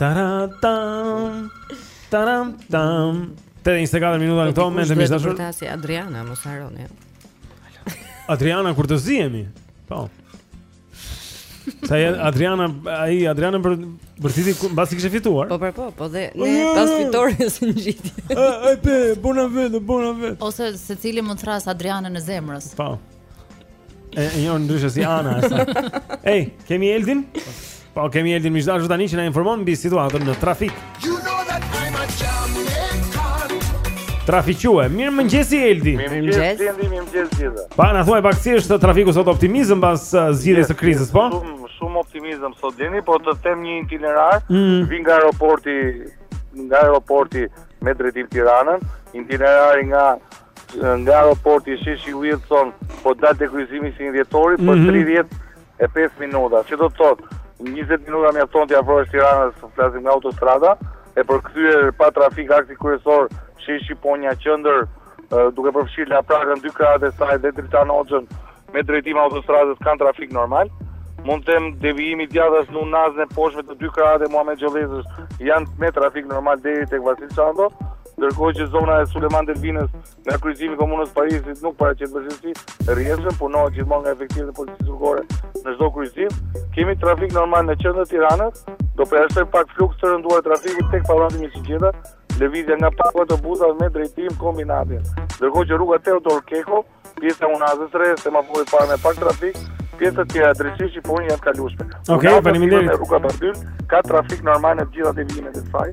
Taratam. Taram tam. Te 24 minuta në këto po, momente mi dashur. Tasi Adriana mos harroni. Adriana kur të zihemi. Po. Sa ja Adriana, ai Adriana bërtiti mbasi kishte fituar. Po, po, po, po dhe ne pas fitores në gjithë. Ai pe, bona vend, bona vend. Ose secili mund të thërrasë Adrianën e zemrës. Po. E jo ndryshe si Ana sa. Ej, kemi Eldin? Po kemi Eldin mi dashur tani që na informon mbi situatën në trafik. Trafique, mirëmëngjesi Eldi. Mirëmëngjesi Eldi, mirëmëngjesi gjithëve. Pa na thuaj pak si është trafiku sot optimizëm pas uh, zgjidhjes së krizës, po? Shumë shumë optimizëm sot Deni, po të them një itinerar, mm. vi nga aeroporti nga aeroporti me drejtim Tiranën, itinerari nga nga aeroporti Sheshi Wilson, po dal te kryqëzimi 21 Dhjetori, mm -hmm. për 30 e pesë minuta, që do të thotë 20 minuta mjafton të afrohesh Tiranës, po flasim nga autostrada, e përkthyer pa trafik aksi kryesor sheshi Shqiponja Qendër, duke përfshirë Laprakën, dy krahat e saj dhe Dritan Hoxhën me drejtim autostradës kanë trafik normal. Mund të them devijimi djathtas në unazën e poshtme të dy krahat e Muhamet Gjolleshës janë me trafik normal deri tek Vasil Shanto, ndërkohë që zona e Sulejman Delvinës Nga kryqëzimi i Komunës Parisit nuk paraqet vështirësi, rrjedhshëm punohet gjithmonë nga efektivët e policisë rrugore në çdo kryqëzim. Kemi trafik normal në qendër të Tiranës, do përjashtojmë pak fluks të rënduar trafiku tek pallati me shigjeta, lëvizja nga pak autobusa me drejtim kombinatin. Ndërkohë që rruga Teodor Keko, pjesa e Unazës së Re, semafori i parë me pak trafik, pjesa tjetër drejtësisht i punë janë të kalueshme. Okej, okay, faleminderit. Rruga Bardhyl ka trafik normal në gjitha devijimet e saj,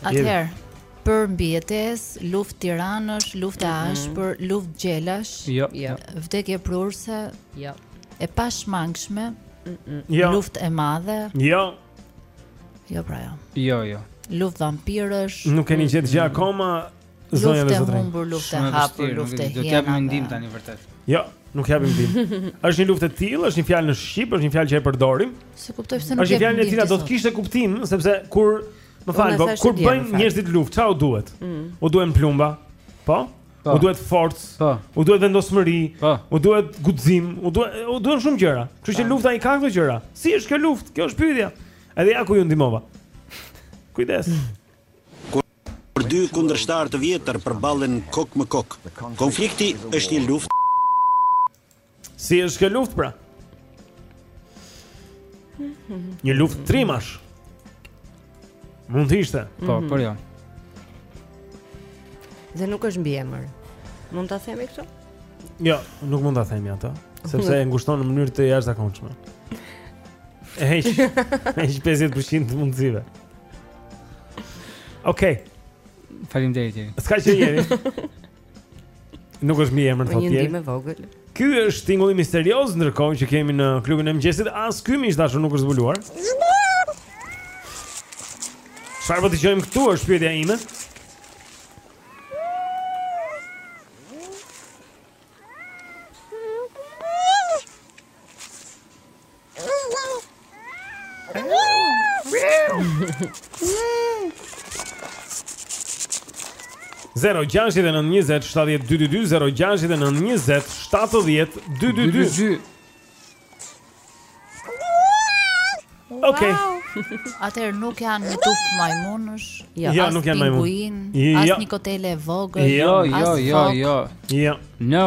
Atëherë, për mbijetesë, luftë tiranësh, luftë e mm -hmm. ashpër, luftë gjelash, jo. jo. vdekjeprurëse, jo. e pashmangshme, mm -mm. Jo. luftë e madhe, jo. jo pra jo. Jo, jo. Luftë vampirësh. Nuk keni gjetë gjë akoma, Zonja dhe zotërinj. Luftë e humbur, luftë e hapur, luftë hir. Do t'ju japim ndihmë tani vërtet. Jo, nuk japim ndihmë. Është një luftë e tillë, është një fjalë në shqip, është një fjalë që e përdorim. S'e kuptoj pse nuk e di. Është një fjalë e cila do të kishte kuptim, sepse kur, më fal, po, kur bëjnë njerëzit luftë, çfarë u duhet? Mm. U duhen plumba. Po? po? U duhet forcë. Po. U duhet vendosmëri. Po. U duhet guxim, u duhet u duhen shumë gjëra. Kështu që lufta i ka këto gjëra. Si është kjo luftë? Kjo është pyetja. Edhe ja ku ju ndihmova. Kujdes. Mm. Kur dy kundërshtarë të vjetër përballen kokë më kokë, konflikti është një luftë. Si është kjo luftë pra? Një luftë trimash. Mund të ishte. Po, mhm. por jo. Dhe nuk është mbiemër. Mund ta themi këtë? Jo, nuk mund ta themi atë, sepse e ngushton në mënyrë të jashtëzakonshme. E heq. Me 50 % të mundësive. Okej. Okay. Faleminderit Jeri. S'ka gjë Jeri. Nuk është mbiemër thotë Jeri. Një ndihmë e vogël. Ky është tingulli misterioz ndërkohë që kemi në klubin e mëngjesit, as ky miq të dashur nuk është zbuluar. Çfarë po dëgjojmë këtu është pyetja ime. Zero gjashtëdhjetë e nëntë njëzet shtatëdhjetë dy dy dy Zero gjashtëdhjetë e nëntë njëzet shtatëdhjetë dy dy dy Ok Atëherë nuk janë një tufë majmunësh Jo, jo nuk janë majmunë jo. As një kotele e vogël Jo, jo, jo, jo, jo. No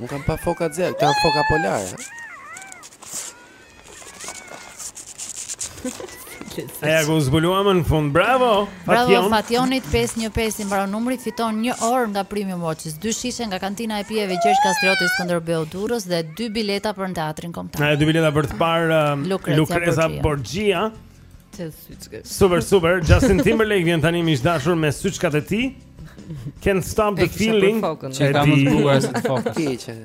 Nuk kam pa foka të zjarë, kam foka polare. E ja ku zbuluam në fund, bravo! Bravo, Fation. Fationit 515 i mbaron numri, fiton një orë nga Premium Watches, dy shishe nga kantina e pijeve Gjergj Kastrioti Skënderbeu Durrës dhe dy bileta për në teatrin kombëtar. Na dy bileta për të parë um, Lukrecia Lukrecia Borgia. Borgia. Super, super. Justin Timberlake vjen tani miq të dashur me syçkat e tij. Can't stop the feeling. Çe kam të bukur as të fokus. Ti çe.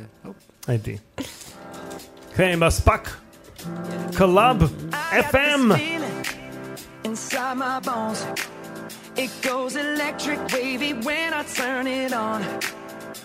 Ai ti. Kthehem pas pak. Club FM. Inside my bones. It goes electric wavy when I turn it on.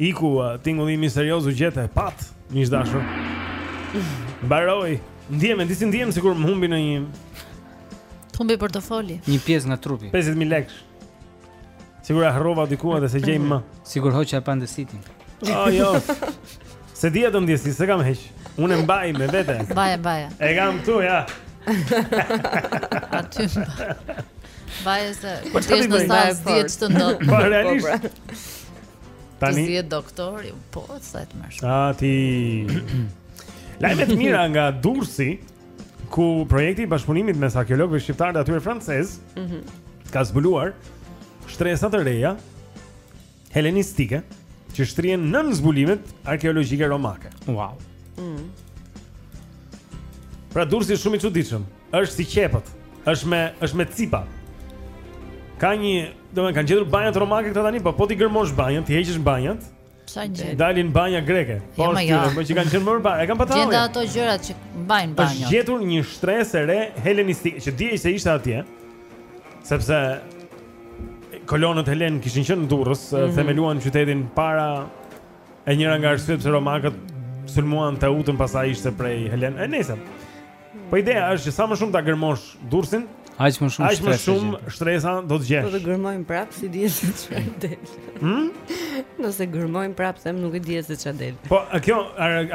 Iku uh, tingulli misterioz u gjet, pra, miq të dashur. Mbaroi. Ndihem, disi ndihem sikur më humbi në një humbi portofoli. Një pjesë nga trupi. 50000 lekë. Sikur e harrova diku edhe s'e gjej më. Sikur hoqa apandesitin. Oh, jo. S'e dija këtë ndjesi, s'e kam heq Unë e mbaj me vete Mbaje, mbaje E kam këtu, ja Aty mbaje Mbaje se Po që ti bëjnë Mbaje fort Mbaje të ndot Po, realisht po, pra. Tani Të zhjet doktori Po, të sajt më shumë A, ti Lajme të mira nga Durrësi Ku projekti i bashkëpunimit Mes arkeologëve shqiptarë dhe atyre francezë mm -hmm. Ka zbuluar Shtresa të reja helenistike që shtrihen nën zbulimet arkeologjike romake. Wow. Mm. Pra Durrësi është shumë i çuditshëm. Është si qepët. Është me është me cipa. Ka një, domethënë kanë gjetur banjat romake këta tani, po po t'i gërmosh banjat, t'i heqësh banjat. Sa gjë. Dalin banja greke. Po është kjo, po që kanë qenë më parë, e kanë patur. Gjenda ato gjërat që mbajnë banjën. Është gjetur një shtresë e re helenistike që dihej se ishte atje. Sepse kolonët helenë kishin qenë në Durrës, mm -hmm. themeluan qytetin para e njëra nga arsyet pse romakët sulmuan Teutën pastaj ishte prej helenëve. E nesër. Po ideja është që sa më shumë ta gërmosh Durrësin, aq më shumë shtresë. Aq më shumë shtresa do të gjesh. Do të gërmojmë prap s'dihet se çfarë mm. del. Hm? Nëse gërmojmë prap them nuk e di se çfarë del. Po kjo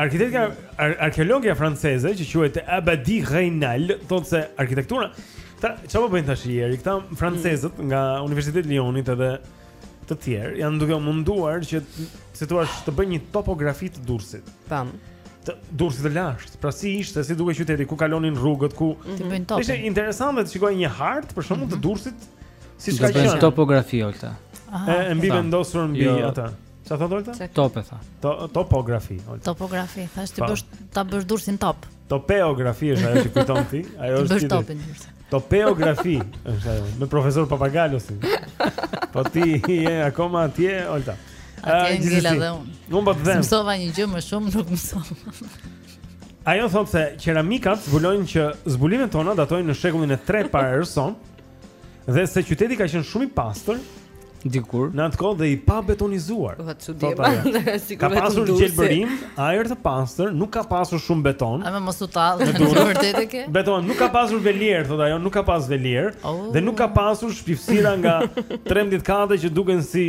arkitektka arkeologia franceze që quhet Abadi Reynal thotë se arkitektura Çfarë po bëjnë tashi Eri, këta francezët mm. nga Universiteti i Lyonit edhe të tjerë, janë duke u munduar që si të thuash të bëjnë një topografi të Durrësit. Tam. Të Durrësit të lashtë, pra si ishte, si dukej qyteti, ku kalonin rrugët, ku... Mm -hmm. Të bëjnë topin. Ishte interesante të shikoje një hartë, për shembull mm -hmm. të mhm. Durrësit, siç ka qenë. Të bëjnë topografi, Olta. E, e mbivendosur mbi jo, ata. Ça thotë Olta? Top e tha. To, topografi. Olta. Topografi, thashë t'i bësh ta bësh Durrësin top. Topeografi është ajo që kujton ti, ajo është ti. Topin. Topeografi është ajo me profesor Papagalosin. Po ti je akoma atje, Olta. Atje ngela dhe unë. Nuk po të them. Mësova një gjë më shumë, nuk mësova. Ajo thotë se qeramikat zbulojnë që zbulimet tona datojnë në shekullin e 3 para erës sonë. Dhe se qyteti ka qenë shumë i pastër dikur. Në atë kohë dhe i pabetonizuar. Po çudi. Ka pasur gjelbërim, ajër të pastër, nuk ka pasur shumë beton. Ama mos u tall, në vërtetë e ke. Beton, nuk ka pasur velier, thotë ajo, nuk ka pas velier oh. dhe nuk ka pasur shpifësira nga 13 kate që duken si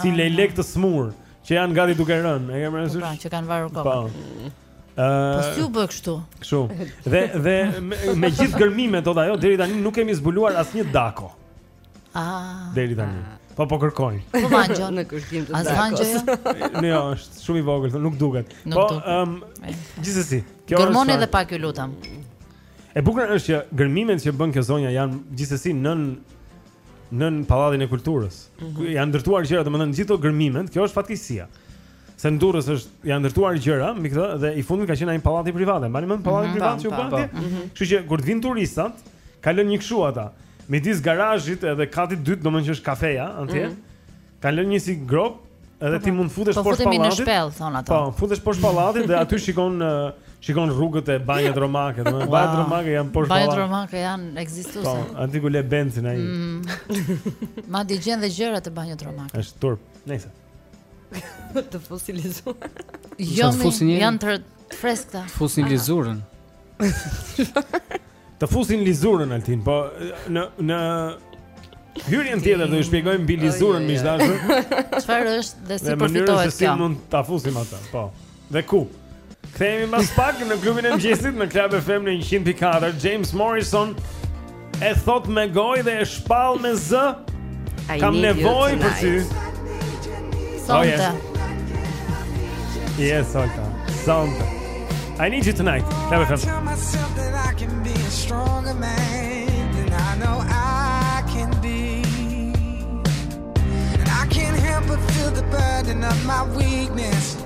si ah. lejlek të smur, që janë gati duke rënë. E ke parasysh? Po, pra, që kanë varur kokën. Po. Po si u bë kështu? Kështu. Dhe dhe me, me gjithë gërmimet thotë ajo, deri tani nuk kemi zbuluar asnjë dako. Ah. Deri tani. Po po kërkoj. Po Vangjo në kërkim të dakos. As Vangjo. Jo? jo, është shumë i vogël, nuk duket. Po, ëm, um, gjithsesi. Kjo Gërmoni edhe pak ju lutem. E bukur është që gërmimet që bën kjo zonja janë gjithsesi nën nën pallatin e kulturës. Mm -hmm. Janë ndërtuar gjëra, domethënë gjithë ato gërmimet, kjo është fatkeqësia. Se në Durrës është janë ndërtuar gjëra mbi këtë dhe i fundit ka qenë ai pallati privat. Mbani mend pallatin mm -hmm, privat që u bë atje? Mm -hmm. Kështu që kur të vinë turistat, kanë lënë një kshu ata. Midis garazhit edhe katit dytë, domethënë që është kafeja atje. Mm -hmm. Kanë lënë një si gropë, edhe po, ti po. mund të futesh po, poshtë pallatit. Po futemi në shpellë thonë ata. Po, futesh poshtë pallatit dhe aty shikon shikon rrugët e banjat romake, domethënë wow. banjat romake janë poshtë pallatit. Banjat romake janë ekzistuese. Po, antiku le benzin ai. Mm. Madje gjen dhe gjëra të banjat romake. Është turp. Nëse. Të fosilizuar. Jo, janë të freskëta. Të fusin lizurën. Të fusin lizurën Altin, po në në hyrjen tjetër do ju shpjegojmë mbi lizurën miq të dashur. Çfarë është dhe si përfitohet kjo? Mënyrën se si mund ta fusim atë, po. Dhe ku? Kthehemi mbas pak në klubin e mëngjesit në Club FM në 100.4. James Morrison e thotë me gojë dhe e shpall me zë. Kam nevojë për ty. Oh, sonte. Yes, sonte. Sonte. I need you tonight. Club FM. Burden of my weakness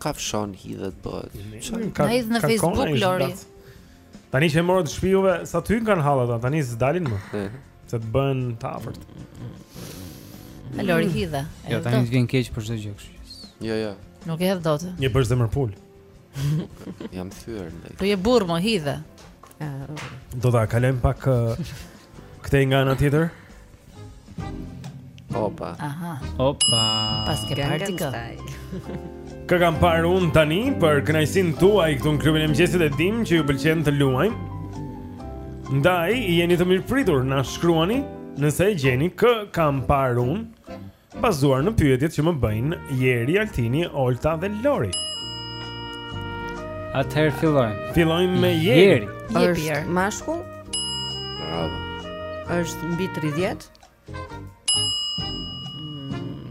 Kafshon hidhet bëhet. Ta hedh në Facebook Lori. Tani që i morët shpive, sa të hyjnë kanë hall ata, tani s'dalin më. Se të bën të afërt. A Lori hidhe. Jo, tani të vjen keq për çdo gjë kështu. Jo, jo. Nuk e hedh dot. Një bësh zemërpulë. Jam thyer ndaj. Po je burrë mo hidhe. Do ta kalojmë pak këtej nga ana tjetër. Opa. Aha. Opa. Pas ke parti kë? Kë kam parë unë tani për kënaqësinë tuaj këtu në klubin e mëngjesit e dimë që ju pëlqen të luajmë. Ndaj, jeni të mirëpritur, na shkruani nëse e gjeni kë kam parë unë Bazuar në pyetjet që më bëjnë Jeri, Altini, Olta dhe Lori. Atëherë fillojmë. Fillojmë me Jerin. Jepi Jeri. Mashkull? Bravo. Është mbi 30.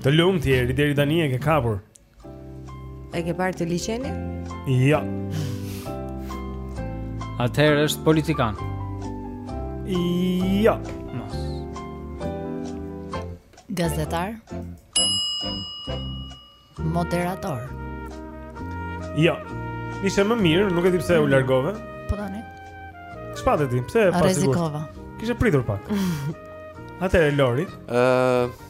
Të lumt Jeri, deri tani e ke kapur. E ke parë te liqeni? Jo. Atëherë është politikan. Jo. Mos. Gazetar. Moderator. Jo. Ishe më mirë, nuk e di pse u largove. Po tani. Çfarë ti? Pse e pasigurt? Rrezikova. Të kishe pritur pak. Atëherë Lori. Ëh. Uh...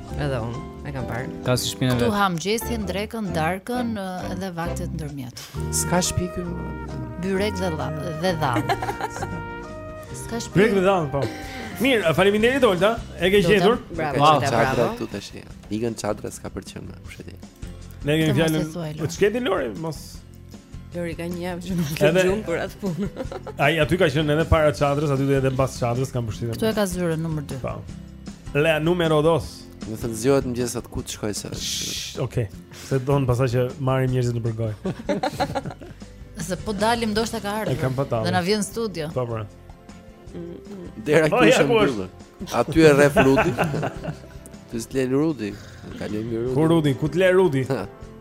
Edhe unë, e kam parë. Ka si shpinë vetë. Aty ha mëngjesin, drekën, darkën dhe vaktet ndërmjet. S'ka shpi ky. Byrek dhe dhallë, dhe dhallë. S'ka shpi. Byrek dhe dhallë, po. Mirë, faleminderit Olta. E ke gjetur? Bravo, wow, çadra tu tash. Ikën çadra s'ka për të qenë. Pushet. Ne kemi fjalën. Po ç'ke ti Lori? Mos Lori ka një javë që nuk fle gjumë për atë punë. Ai aty ka qenë edhe para çadrës, aty do jetë mbas çadrës, kam përshtypjen. Ktu e ka zyrën numër 2. Po. Lea numero 2. Me thënë zgjohet mëngjeseve ku të shkoj se Oke, se thonë pastaj që marrim njerëzit nëpër gojë Se po dalim do shta ka ardhë E kam pa Dhe na vjen studio Po pra Dera kështu ne bërë A të rreh Rudi Ty s'të le Rudi Ku Rudi, ku t'le Rudi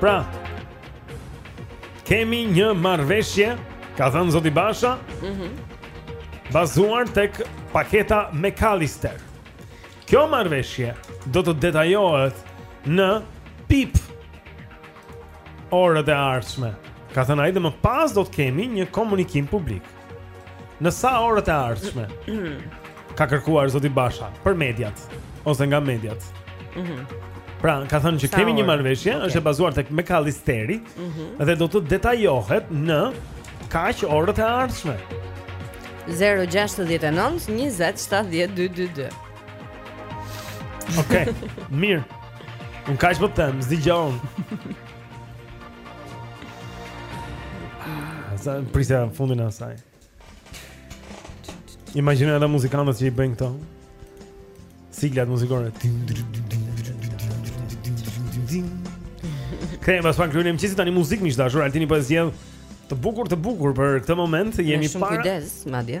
Pra, kemi një marrëveshje, ka thënë Zoti Basha, mm-hmm, bazuar tek paketa McAllister. Kjo marrëveshje do të detajohet në PIP orët e ardhshme. Ka thënë ai dhe më pas do të kemi një komunikim publik. Në sa orët e ardhshme ka kërkuar zoti Basha për mediat ose nga mediat. Mhm. Pra, ka thënë që kemi një marrëveshje, është e bazuar tek McAllisteri mm-hmm dhe do të detajohet në kaq orët e ardhshme. 069 20 70 222. Okej. Mirë. Un kaq po them, s'di gjë unë. Sa prisja unë fundin e asaj. Imagjinoj ata muzikantët që i bëjnë këto. Siglat muzikore. Kthehemi pas pak kryeni çështje tani muzikë miq të dashur, Altini po e zgjedh të bukur të bukur për këtë moment, jemi para. Shumë kujdes, madje.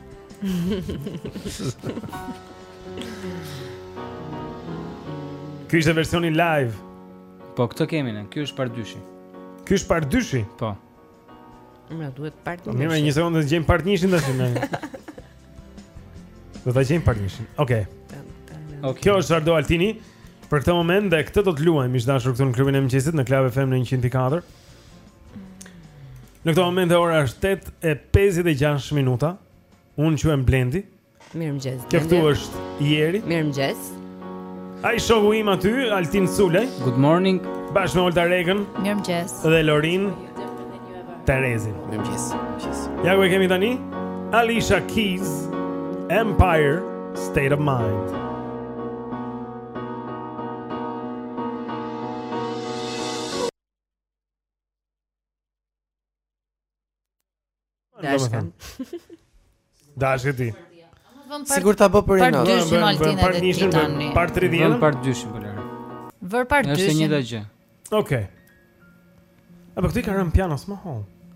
Ky është versioni live. Po këtë kemi ne. Ky është part dyshi. Ky është part dyshi? Po. Më duhet part dyshi. Po, mirë, një sekondë të gjejmë part njëshin tash ne. Do ta gjejmë part njëshin. Okej. Okay. Kjo është Ardo Altini. Për këtë moment dhe këtë do të luajmë ish dashur këtu në klubin e mëngjesit në Club FM në 104. Në këto momente ora është 8 e 56 minuta Unë quhem Blendi Mirëmëngjes Ky këtu është Jeri Mirëmëngjes Ai shoku im aty, Altin Sulaj Good morning Bashkë me Olta Rekën Mirëmëngjes Dhe Lorin Terezin Mirëmëngjes Ja ku e kemi tani Alicia Keys Empire State of Mind Dashkan. Dashkë ti. Sigur ta bë për një. Part dyshin Altin edhe ti tani. Par 30. Part dyshin për lëre. Vër part dyshin. Është e njëjta gjë. Okej. A po ti ka rën pianos më hall?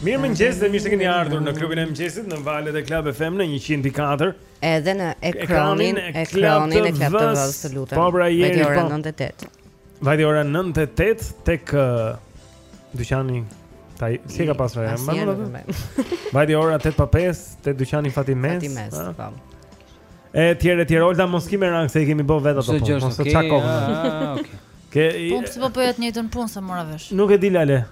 Mirëmëngjes dhe mirë se keni ardhur në klubin e mëngjesit në valët e Club FM në 104 Edhe në ekranin e Club TV-së Po pra Jeri po Vajti ora 98 Vajti ora 98 tek Dyqani Taj, si e ka pasur ajo? Asnjë nuk e mend. Vajti ora 8 pa 5 te dyqani Fatimes. Fatimes, po. E tjera e tjera, Olta mos kimë rang se i kemi bë vetë ato punë. Mos e çako. Okej. Ke Po pse po bëhet në jetën punë sa mora vesh? Nuk e di Lale.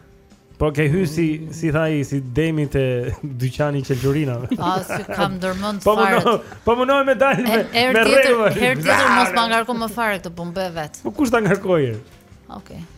Po ke hy si si tha ai si demi te dyqani i qelqurinave. A s'e kam ndërmend po fare. Po më po më me dalë me me rregull. Herë tjetër mos ma ngarko më fare këtë punë bëhet vet. Po kush ta ngarkoi? Okej.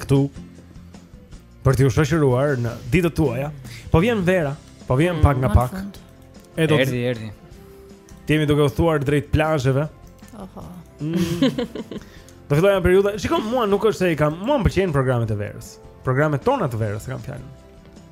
këtu për t'ju shoqëruar në ditët tuaja. Po vjen vera, po vjen mm, pak nga pak. Erdhi erdhi, erdhi. Ne jemi duke u drejtuar drejt plazheve. Oho. Mm. Do fillojmë një periudhë. Shiko, mua nuk është se i kam, mua më pëlqejnë programet e verës. Programet tona të verës, e kam fjalën.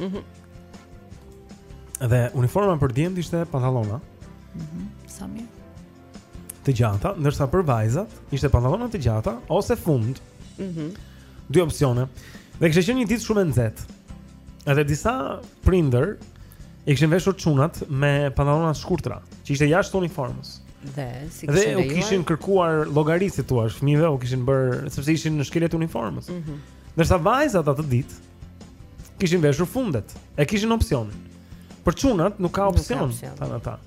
Mhm. Mm dhe uniforma për djemtë ishte pantallona. Mhm. Mm sa mirë. Të gjata, ndërsa për vajzat ishte pantallona të gjata ose fund. Mhm. Mm Dy opsione. Dhe kishte qenë një ditë shumë e nxehtë. Edhe disa prindër i kishin veshur çunat me pantallona të shkurtra, që ishte jashtë uniformës. Dhe s'i kishin lejuar? Dhe u kishin kërkuar llogari si të thuash, fëmijëve u kishin bërë, sepse ishin në shkelje të uniformës. Mhm. Mm Ndërsa vajzat atë ditë Kishin veshur fundet, e kishin opsionin. Për çunat nuk ka opsion, thanë ata.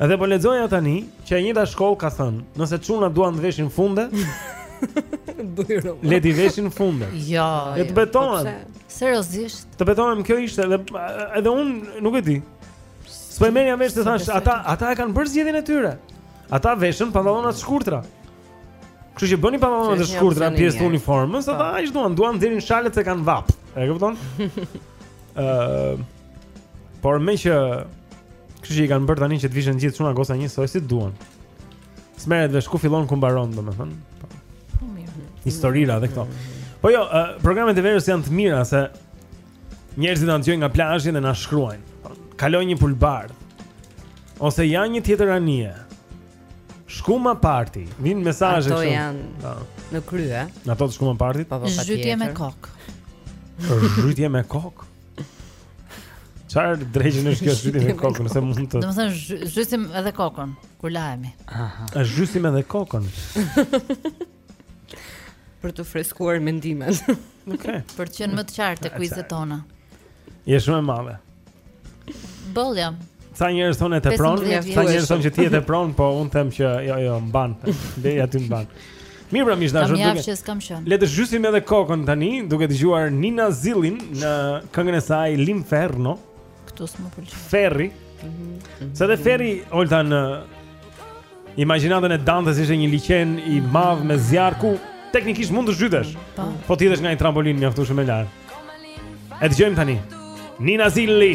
Edhe po lexoja tani që e njëjta shkollë ka thënë, nëse çunat duan të veshin funde, le t'i veshin funde. Jo. Le të jo, betohem. Po Seriozisht. Të betohem, kjo ishte edhe edhe un nuk e di. S'po e merrja vesh të thash, ata ata e kanë bërë zgjedhjen e tyre. Ata veshën pantallona të shkurtra. Kështu që bëni pantallona të shkurtra pjesë të uniformës, ata po. ai duan, duan t'u rrinë shalët se kanë vapë. E kupton? Ëh. Por meqë kështu që i kanë bërë tani që të vishen gjithë çuna goca njësoj si duan. S'merret vesh ku fillon ku mbaron, domethënë. Po. po mirë. Historia dhe këto. Po jo, uh, programet e verës janë të mira se njerëzit na dëgjojnë nga plazhi dhe na shkruajnë. Kalon një pulëbardhë. Ose ja një tjetër anije. Shkuma party, vijnë mesazhe këtu. Ato janë pa. Po. në krye. Në ato të shkuma party? Po, po, Zhytje me kokë. Zhytje me kokë. Çfarë dreqin është kjo zhytje me kokën, nëse mund të. Domethënë zhytim edhe kokën kur lahemi. Aha. Zhysim edhe kokën. Për të freskuar mendimet. Okej. Për të qenë më të qartë te kuizet tona. Je shumë e madhe. Boll jam. Sa njerëz thonë e tepron, 15 vjeç. sa njerëz thonë që ti e tepron, po un them që jo jo mban. Le ajo ty mban. Mirë pra miq të dashur. Kam javë duke- që s'kam qenë. Le të zhysim edhe kokën tani duke dëgjuar Nina Zillin në këngën e saj L'Inferno. Këtu s'më pëlqen. Ferri. Mhm. Se dhe Ferri Olta në imagjinatën e Dantes ishte një liqen i madh me zjarr ku teknikisht mund të zhytesh. Po, po të hidhesh nga një trampolin mjaftueshëm e lartë. E dëgjojmë tani. Nina Zilli.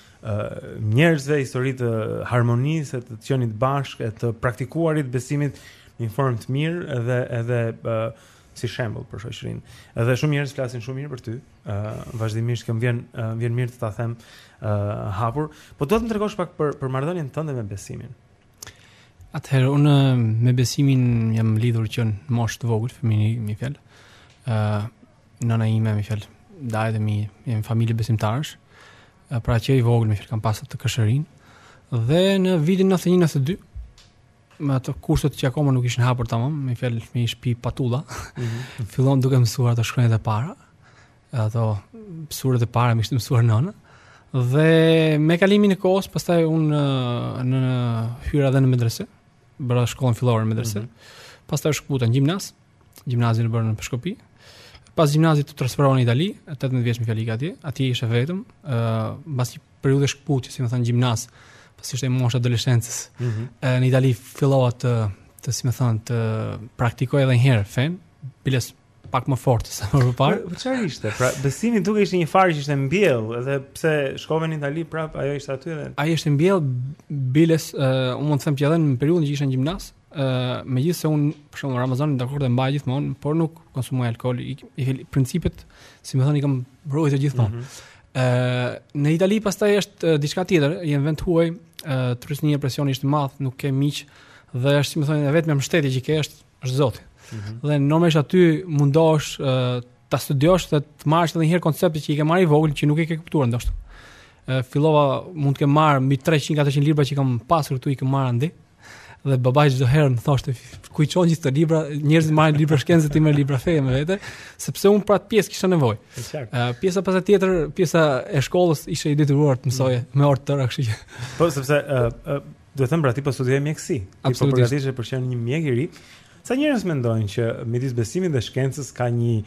njerëzve, histori të harmonisë, të qenit bashkë, të praktikuarit besimit në një formë të mirë edhe edhe uh, si shembull për shoqërinë. Edhe shumë njerëz flasin shumë mirë për ty. ë uh, vazhdimisht kjo më vjen uh, vjen mirë të ta them ë uh, hapur. Po dua të më tregosh pak për për marrëdhënien tënde me besimin. Atëherë, unë me besimin jam lidhur që në moshë të vogël, fëmini me një fjalë. Uh, nëna ime me një fjalë, dajët e mi, jemi familje besimtarësh. Uh, pra që i vogël me një fjalë kam pas atë dëshirën. Dhe në vitin 91-92, me ato kushtet që akoma nuk ishin hapur tamam, me një fjalë me frikë mbi shpatulla, mm -hmm. fillova duke mësuar ato shkronjët e para. ato surët e para m'i ka mësuar nëna. Dhe me kalimin e kohës, pastaj un në hyra dhe në medrese, bëra shkollën fillore në medrese. Mm -hmm. Pastaj u shkputa në gjimnaz, gjimnazin e bëra në Peshkopi. Pas gjimnazit u transferova në Itali, 18 vjeç me fjalë atje. Atje isha vetëm, ë uh, mbas një periudhe shkputje, si me thënë gjimnaz, pas ishte mosha adoleshencës. Mm -hmm. uh, në Itali fillova të të si me thënë ta praktikoj edhe një herë fenë, biles pak më fort se më parë. Po çfarë ishte? Pra besimi duket ishte një farë që ishte mbjell, edhe pse shkove në Itali prap, ajo ishte aty edhe. Ai ishte mbjell biles, uh, unë mund të them që edhe në periudhën që isha në gjimnaz, ë uh, megjithëse un për shembull Ramazanin dakord e mbaja gjithmonë, por nuk konsumoja alkool, i, i, i principet, si me thënë i kam mbrojtur gjithmonë. Ëh, mm -hmm. uh, në Itali pastaj është uh, diçka tjetër, je në vend huaj, ëh, uh, trysnia presioni është i madh, nuk ke miq dhe është si me thënë, e vetmja mbështetje që ke është Është Zoti. Mm -hmm. Dhe normalisht aty mundohesh uh, ta studiosh dhe të marrësh edhe një herë konceptet që i ke marrë i vogël që nuk i ke kuptuar ndoshta. Uh, fillova mund të kem marr mbi 300-400 libra që kam pasur këtu i kam marr andej. Dhe babai çdo herë më thoshte ku i çon gjithë libra, njerëzit marrin libra shkence ti merr libra feje me vete, sepse un për atë pjesë kisha nevojë. Uh, pjesa pastaj tjetër, pjesa e shkollës ishe i detyruar të mësoje mm. me orë të tëra, kështu që. Po sepse uh, uh, Dua të them pra ti po studioje mjekësi. Ti po përgatiteshe për të qenë një mjek i ri. Sa njerëz mendojnë që midis besimit dhe shkencës ka një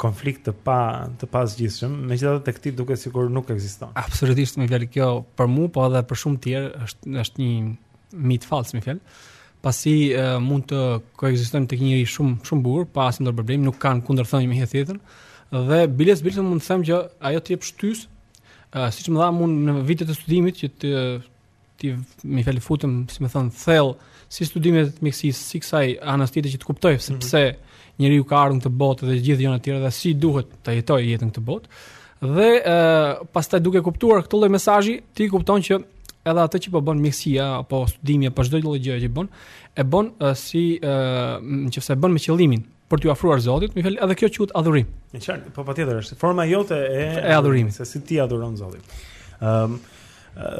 konflikt të pa të pazgjidhshëm, megjithatë tek ti duket sikur nuk ekziston. Absolutisht, me fjalë kjo për mua, po edhe për shumë të tjerë është është një mit fals, me fjalë. Pasi e, mund të koekzistojnë tek njeriu shumë shumë bukur, pa asnjë problem, nuk kanë kundërthënie me njëri-tjetrin. Dhe biles biles mund të them që ajo të jep shtysë, siç më dha mua në vitet e studimit që të të me fjalë futem, si me thënë, thellë si studimeve të mjekësisë, si kësaj anës tjetër që të kuptoj se mhm. pse mm -hmm. njeriu ka ardhur në këtë botë dhe gjithë gjërat e tjera dhe si duhet ta jetojë jetën në këtë botë. Dhe ë uh, pastaj duke kuptuar këtë lloj mesazhi, ti kupton që edhe atë që po bën mjekësia apo studimi apo çdo lloj gjëje që bën, e bën uh, si ë uh, nëse e bën me qëllimin, për t'ju afruar Zotit, me fjalë, edhe kjo quhet adhurim. E qartë, po patjetër është forma jote e e adhurimit, se si ti adhuron Zotin. Ëm um,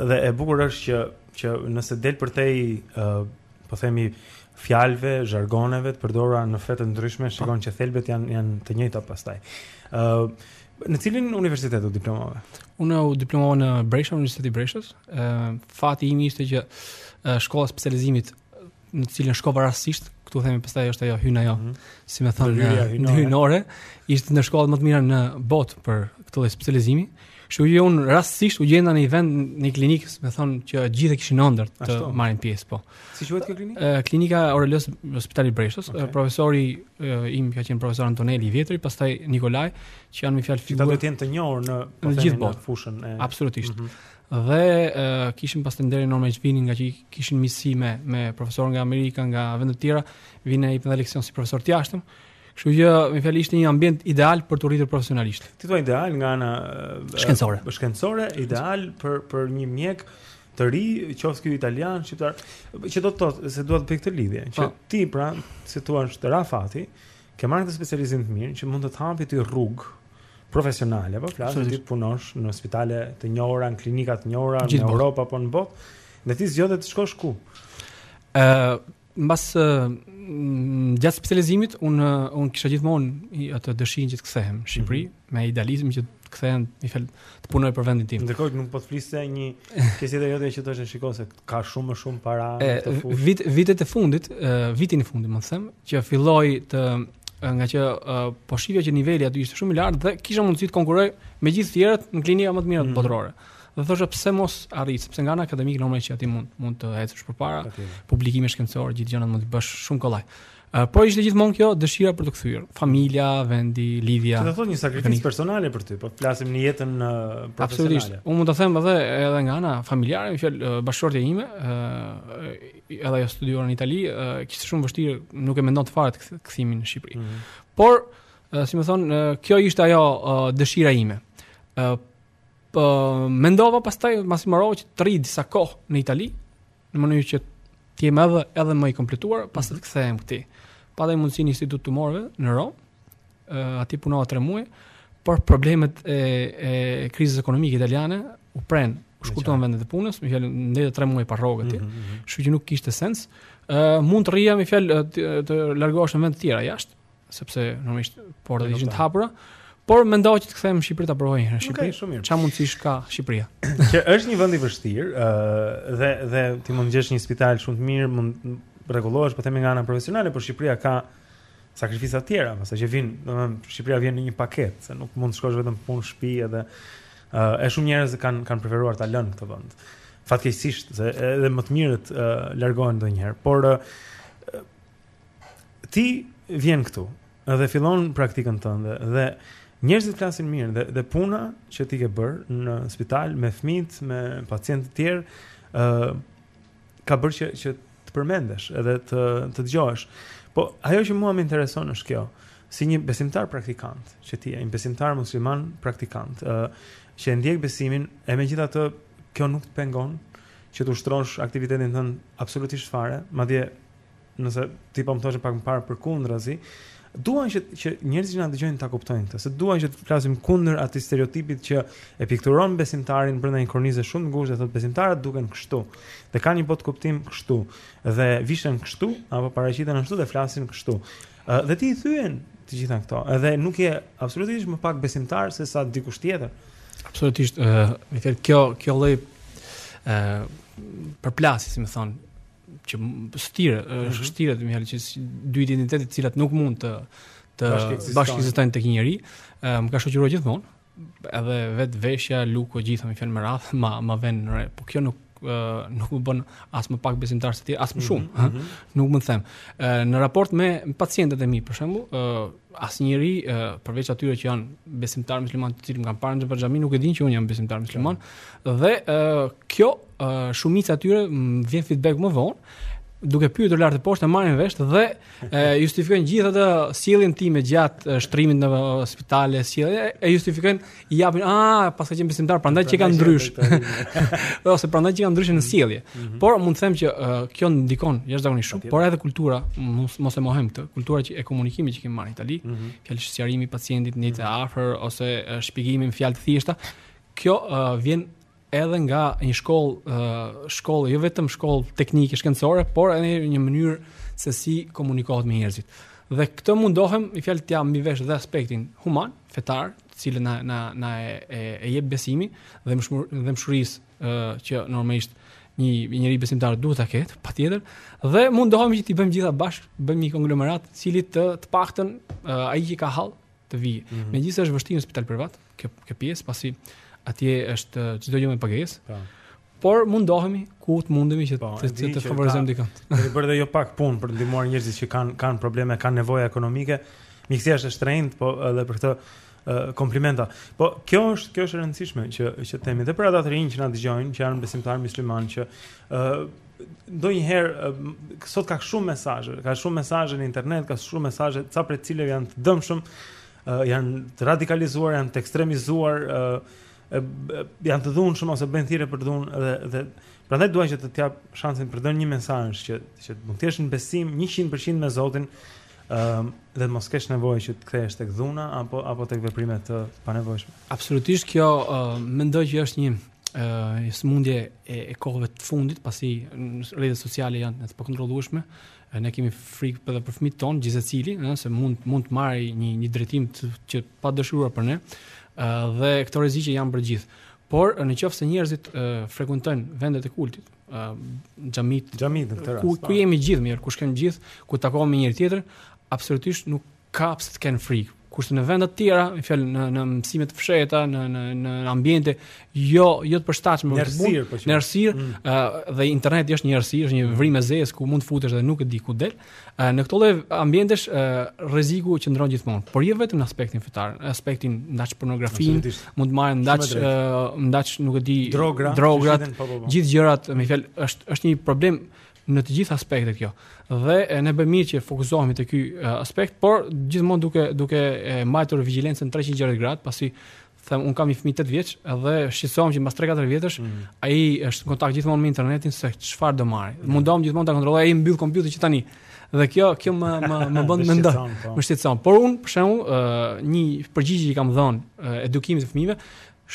dhe e bukur është që që nëse del përtej uh, po themi fjalëve, jargoneve të përdorura në fe të ndryshme, po. shikon që thelbet janë janë të njëjta pastaj. Ë uh, në cilin universitet u diplomove? Unë u diplomova në Brescia, Universiteti i Brescias. Ë uh, fati im ishte që uh, shkolla e specializimit në të cilën shkova rastësisht, këtu themi pastaj është ajo hyn ajo, mm -hmm. si me thënë, hyjnore, ishte në shkollën më të mirë në botë për këtë lloj specializimi. Kështu që unë rastësisht u gjenda në një vend në klinikë, me thënë që gjithë e kishin ëndërr të Ashtu. marrin pjesë po. Si quhet kjo klinikë? Ë klinika Aurelius Spitali Breshias, okay. profesori im ka qenë profesor Antoneli i vjetri, pastaj Nikolaj, që janë me fjalë figura. Ata do të jenë të njohur në po themi në fushën e Absolutisht. Mm -hmm. Dhe e, kishim pastaj nderin normal që vinin nga që kishin miqësi me, me profesor nga Amerika, nga vendet tjera, vinin për leksion si profesor të jashtëm. Kështu që me fjalë ishte një ambient ideal për të rritur profesionalisht. Ti thua ideal nga ana shkencore. Shkencore ideal për për një mjek të ri, qoftë ky italian, shqiptar, që do të thotë se dua të bëj këtë lidhje, që pa. Po. ti pra, si thua, është dhe fati, ke marrë këtë specializim të mirë që mund të të hapi ty rrugë profesionale, po flas ti punosh në spitale të njohura, në klinika të njohura në Europë apo në botë, dhe ti zgjodhe të shkosh ku? Ë, uh, mbas uh, gjatë specializimit unë unë kisha gjithmonë atë dëshirë që të kthehem në Shqipëri mm -hmm. me idealizëm që të kthehem i fel të punoj për vendin tim. Ndërkohë nuk po të fliste një pjesë e jote që thoshte shiko se ka shumë më shumë para në këtë fund. Vit vitet e fundit, uh, vitin e fundit, me thënë, që filloi të nga që uh, po shifja që niveli aty ishte shumë i lartë dhe kisha mundësi të konkurroj me gjithë tjerët në klinika më të mira mm. botërore. Dhe thosha pse mos të rri, sepse nga ana akademike normalisht që aty mund mund të ecësh përpara, publikimi shkencor, gjithë gjërat mund të bësh shumë kollaj. Uh, por ishte gjithmonë kjo dëshira për të kthyer, familja, vendi, lidhja. Do thotë një sakrificë personale për ty, po flasim në jetën uh, profesionale. Absolutisht. Unë mund të them edhe edhe nga ana familjare, me fjalë uh, bashkëshortja ime, uh, edhe ajo studiuar në Itali, uh, kishte shumë vështirë, nuk e mendonte fare kthimin në Shqipëri. Mm -hmm. Por, uh, si me thënë, uh, kjo ishte ajo uh, dëshira ime. Uh, po, mendova pastaj, mbasi mbarova që të rri disa kohë në Itali, në mënyrë që të jem edhe, edhe më i kompletuar, pastaj të mhm. kthehem këtu. Pata mundësi në institutin e tumoreve në Romë, aty punova 3 muaj, por problemet e, e krizës ekonomike italiane u pren, u shkurtuan vendet e punës, me fjalë ndenja 3 muaj pa rrogë aty. Mm -hmm. Kështu që nuk kishte sens. Ë uh, mund të rrija me fjalë të, të largohesha në vende tjera jashtë, sepse normalisht portat ishin të hapura. Por mendova që të kthehem në Shqipëri ta provoj një herë Shqipërinë. Okay, Çfarë mundësish ka Shqipëria? që është një vend i vështirë, ë uh, dhe dhe ti mund të gjesh një spital shumë të mirë, mund rregullohesh po themi nga ana profesionale, por Shqipëria ka sakrifica të tjera, pastaj që vin, domethënë Shqipëria vjen në një paketë, se nuk mund të shkosh vetëm punë shtëpi edhe ë uh, shumë njerëz që kanë kanë preferuar ta lënë këtë vend. Fatkeqësisht, se edhe më të mirët uh, largohen ndonjëherë, por uh, ti vjen këtu dhe fillon praktikën tënde dhe njerëzit flasin mirë dhe dhe puna që ti ke bërë në spital me fëmijët, me pacientë të tjerë, ë uh, ka bërë që që të përmendesh edhe të të dëgjohesh. Po ajo që mua më intereson është kjo, si një besimtar praktikant, që ti je një besimtar musliman praktikant, ë uh, që e ndjek besimin, e megjithatë kjo nuk të pengon që të ushtrosh aktivitetin tënd absolutisht fare, madje Nëse ti po më thoshe pak më parë përkundrazi, dua që që njerëzit që na dëgjojnë ta kuptojnë këtë, se dua që të flasim kundër atij stereotipit që e pikturon besimtarin brenda një kornize shumë të ngushtë dhe thotë besimtarët duken kështu. Dhe kanë një botëkuptim kështu dhe vishen kështu apo paraqiten ashtu dhe flasin kështu. Dhe ti i thyen të gjitha këto, edhe nuk je absolutisht më pak besimtar se sa dikush tjetër. Absolutisht, ë, uh, kjo kjo lloj ë uh, përplasje, si me thënë, çështje, është mm -hmm. si të ishin njëherë që dy identitete të cilat nuk mund të të bashkekzistojnë tek njeriu, më ka shoqëruar gjithmonë. Edhe vetë veshja, luku, gjithmonë fjalë me radhë, ma ma vënë re. Po kjo nuk nuk më bën as më pak besimtar se ti, as më shumë, mm -hmm. mund të them. Ë në raport me pacientët e mi, për shembull, ë asnjeri përveç atyre që janë besimtar musliman të cilët më kanë parë në xhami nuk e dinë që unë jam besimtar musliman dhe ë kjo uh, shumica e tyre më vjen feedback më vonë duke pyetur lart e poshtë marrin vesh dhe e, justifikojnë gjithë atë sjelljen time gjatë shtrimit në spital e sjellje e justifikojnë i japin ah paska qenë besimtar prandaj që ka ndrysh ose prandaj që ka ndryshe në sjellje mhm. por mund të them që e, kjo ndikon jashtëzakonisht shumë por edhe kultura mos, mos e mohojmë këtë kultura që e komunikimit që kemi marrë në Itali mm -hmm. fjalë sqarimi pacientit ndenjtë mhm. afër ose shpjegimi me fjalë të thjeshta kjo uh, vjen edhe nga një shkollë, shkollë, jo vetëm shkollë teknike, shkencore, por edhe një mënyrë se si komunikohet me njerëzit. Dhe këtë mundohem, vjen fjala t'ia mbivesh dhe aspektin human, fetar, të cilën na, na, na e, e, e jep besimi dhembshur, dhembshurisë që normalisht një, një njeri besimtar duhet ta ketë, patjetër, dhe mundohem që t'i bëjmë të gjitha bashkë, bëjmë një konglomerat, i cili të, të paktën uh, ai që ka hall, të vijë. Mm -hmm. Megjithëse është vështirë në spital privat, kjo kjo pjesë pasi atje është çdo gjë me pagesë. Po. Por mundohemi ku të mundemi që po, të të, të favorizojmë dikën. Ke bërë dhe jo pak punë për të ndihmuar njerëzit që kanë kanë probleme, kanë nevoja ekonomike. Mjekësia është e shtrenjtë, po edhe për këtë komplimenta. Po kjo është kjo është e rëndësishme që që themi dhe për ata të rinj që na dëgjojnë, që janë besimtarë muslimanë që ë uh, ndonjëherë sot ka shumë mesazhe, ka shumë mesazhe në internet, ka shumë mesazhe ca prej cilëve janë të dëmshëm, uh, janë të radikalizuar, janë të ekstremizuar, uh, uh, janë të dhunshëm ose bëjnë thirrje për dhunë dhe dhe prandaj dua që të të jap shansin për të dhënë një mesazh që që të mund të jesh në besim 100% me Zotin, ëm uh, dhe të mos kesh nevojë që të kthehesh tek dhuna apo apo tek veprime të panevojshme. Absolutisht kjo uh, mendoj që është një një sëmundje e, e kohëve të fundit, pasi rrjetet sociale janë të pakontrollueshme, ne kemi frikë edhe për fëmijët tonë, gjithsecili, ëh, se mund mund të marrë një një drejtim të, që pa dëshiruar për ne. ë dhe këto rreziqe janë për gjithë. Por në qoftë se njerëzit ë frekuentojnë vendet e kultit, ë xhamitë, xhamitë në këtë rast. Ku, ku po. njihemi gjithë mirë, ku shkojmë gjithë, ku takohemi me njëri tjetrin, absolutisht nuk Ka pse të kenë frikë. Kurse në vende të tjera, me një fjalë në në mësime të fshehta, në në në ambiente jo jo të përshtatshme për punë, po në errësirë, mm. uh, dhe interneti është një errësirë, është një vrimë e zezë ku mund të futesh dhe nuk e di ku del. Uh, në këto lloj ambientesh uh, rreziku qëndron gjithmonë, por jo vetëm në aspektin fetar, në aspektin e daç pornografinë, mund të marrë daç uh, daç nuk e di drogat, po, po, po. gjithë gjërat, me një fjalë është është një problem në të gjitha aspektet kjo. Dhe e, ne bëjmë mirë që fokusohemi te ky aspekt, por gjithmonë duke duke e, mbajtur vigjilencën 360 gradë, pasi them un kam një fëmijë 8 vjeç dhe shqetësohem që mbas 3-4 vjetësh mm. ai është në kontakt gjithmonë me internetin se çfarë do marrë. Mm. Mundohem gjithmonë ta kontrolloj ai mbyll kompjuterin që tani. Dhe kjo kjo më më më bën të mendoj. Po. Më shqetëson. Por un për shembull uh, një përgjigje që kam dhënë uh, edukimit të fëmijëve,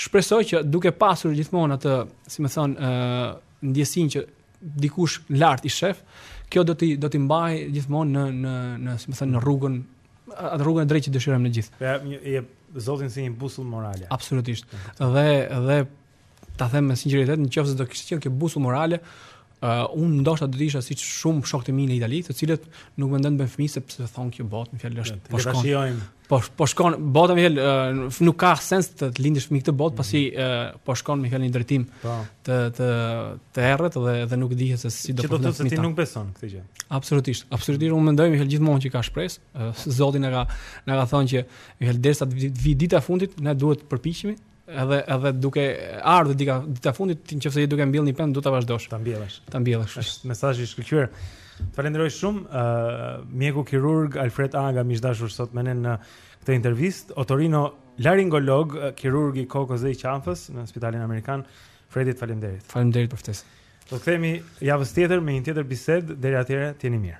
shpresoj që duke pasur gjithmonë atë, si me thënë, uh, ndjesinë që dikush lart i shef, kjo do t'i do t'i mbajë gjithmonë në në në, si me thënë, në rrugën atë rrugën e drejtë që dëshirojmë ne gjithë. Ja, e zotin si një busull morale. Absolutisht. Dhe dhe ta them me sinqeritet, në qoftë se s'do kishte qenë kjo busull morale, uh, unë ndoshta do të isha siç shumë shokët e mi në Itali, të cilët nuk mendojnë të bëjnë fëmijë sepse thon kjo botë me një fjalë është po shkon. Po po shkon bota me një fjalë nuk ka sens të, të lindësh fëmijë këtë botë mm -hmm. pasi mhm. po shkon me një fjalë në një drejtim po. të të të errët dhe dhe nuk dihet se si do të thotë se ti nuk beson këtë gjë. Absolutisht, absolutisht unë mendoj me një fjalë gjithmonë që ka shpresë. Zoti na ka na ka thënë që me një fjalë derisa të vijë dita e fundit ne duhet të përpiqemi Edhe edhe duke ardhur dita dita fundit, ti nëse je duke mbjell një pemë, do ta vazhdosh. Ta mbjellësh. Ta mbjellësh. Është mesazh i shkëlqyer. Falenderoj shumë ë uh, mjekun kirurg Alfred Aga miq të dashur sot me ne në këtë intervistë. Otorino laringolog, uh, kirurg i kokës dhe i qafës në Spitalin Amerikan. Fredi të faleminderit. Faleminderit për ftesën. Do të kthehemi javës tjetër me një tjetër bisedë, deri atëherë, të jeni mirë.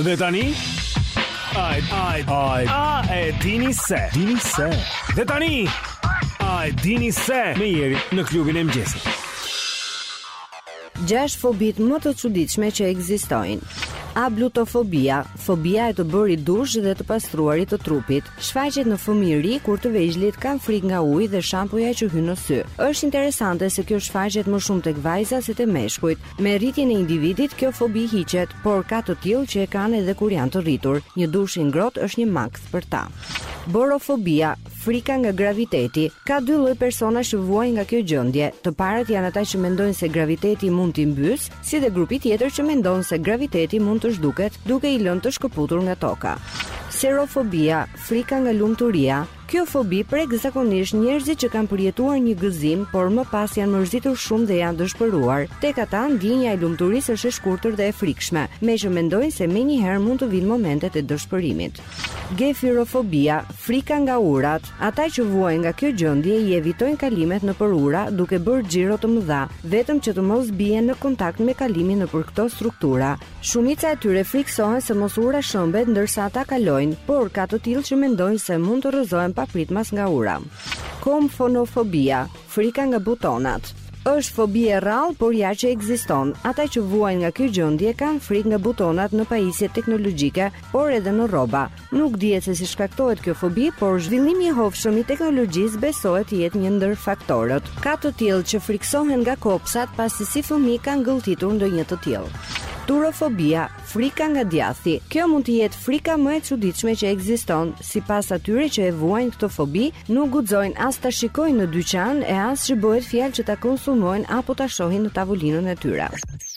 Dhe tani Ai ai ai a e dini se dini se Dhe tani A e dini se me Jerin në klubin e mëngjesit Gjashtë fobitë më të çuditshme që ekzistojnë Ablutofobia, fobia e të bërit dush dhe të pastruarit të trupit, shfaqet në fëmijëri kur të vegjlit kanë frikë nga uji dhe shampoja që hyn në sy. Është interesante se kjo shfaqet më shumë tek vajzat se te meshkujt. Me rritjen e individit, kjo fobi hiqet, por ka të tillë që e kanë edhe kur janë të rritur. Një dush i ngrohtë është një makth për ta. Borofobia, frika nga graviteti. Ka dy lloj personash që vuajnë nga kjo gjendje. Të parët janë ata që mendojnë se graviteti mund t'i mbysë, si dhe grupi tjetër që mendon se graviteti mund të zhduket, duke i lënë të shkëputur nga toka. Serofobia, frika nga lumturia. Kjo fobi prek zakonisht njerëzit që kanë përjetuar një gëzim, por më pas janë mërzitur shumë dhe janë dëshpëruar. Tek ata, ndjenja e lumturisë është e shkurtër dhe e frikshme, meqë mendojnë se menjëherë mund të vijnë momentet e dëshpërimit. Gefirofobia, frika nga urat. Ata që vuajnë nga kjo gjendje i evitojnë kalimet nëpër ura, duke bërë xhiro të mëdha, vetëm që të mos bien në kontakt me kalimin nëpër këto struktura. Shumica e tyre frikësohen se mos ura shëmbet ndërsa ata kalojnë, por ka të tillë që mendojnë se mund të rrëzohen papritmas nga ura. Komfonofobia, frika nga butonat. Është fobi e rrallë, por ja që ekziston. Ata që vuajnë nga kjo gjendje kanë frikë nga butonat në pajisje teknologjike, por edhe në rroba. Nuk dihet se si shkaktohet kjo fobi, por zhvillimi i hovshëm i teknologjisë besohet të jetë një ndër faktorët. Ka të tillë që frikësohen nga kopsat pasi si fëmijë kanë gëlltitur ndonjë të tillë. Turofobia, frika nga djathi. Kjo mund të jetë frika më e çuditshme që ekziston. Sipas atyre që e vuajnë këtë fobi, nuk guxojnë as ta shikojnë në dyqan e as që bëhet fjalë që ta konsumojnë apo ta shohin në tavolinën e tyre.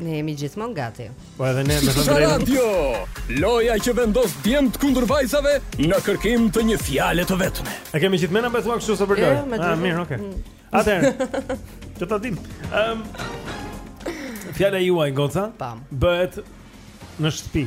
Ne jemi gjithmonë gati. Po edhe ne me thënë Radio, loja që vendos djemtë kundër vajzave në kërkim të një fjale të vetme. E kemi gjithmonë me thënë, besua kështu sa për lojë. Jo, ah, mirë, okay. Mm. Atëherë. Që ta dimë. Ehm. Fjala juaj goca bëhet në shtëpi.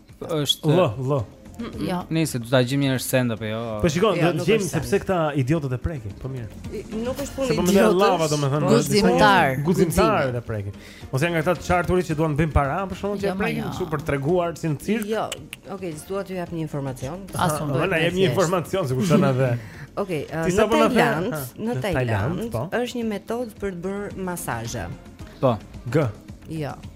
Është L, L. Jo. Nëse do ta gjejmë një send apo jo. Po shikoj, do të gjejmë sepse këta idiotët e prekin. Po mirë. Nuk është punë idiotësh. Sepse llava domethënë. Guximtarë. Guximtarët e prekin. Mos janë këta të çarturit që duan të bëjnë para, për shkakun që e prekin kështu për të treguar si në cirk. Jo. Okej, s'dua t'ju jap një informacion. Asun do. Na jep një informacion se kush janë edhe. Okej, në Tajland, në Tajland po. është një metodë për të bërë masazhe. Po. G. Jo.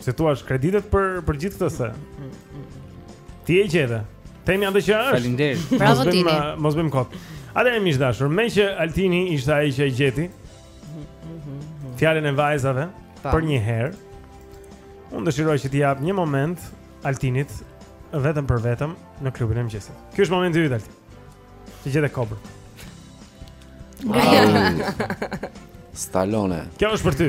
Se t'i jap kreditet për, për gjithë këtë se Ti e gjete Themi atë që është Faleminderit Bravo Tini uh, Mos bëjmë kot Atëherë miq të dashur Meqë Altini ishte ai që e gjeti Fjalën e vajzave Ta. Për një herë Unë dëshiroj që t'i jap një moment Altinit Vetëm për vetëm Në klubin e mëngjesit Ky është momenti yt Altin Ti gjete kobër Stallone Kjo është për ty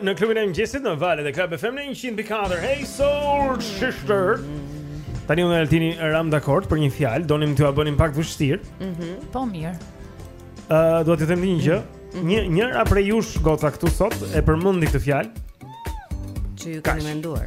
në klubin e mëngjesit në valët e Club FM në 104. Hey Soul Sister. Tani unë e Altini ram dakord për një fjalë, donim t'ua bënim pak vështirë. Mhm. Mm po mirë. Ë, uh, dua të them një gjë. Mm -hmm. Një njëra prej jush goca këtu sot e përmendi këtë fjalë. Që ju keni menduar.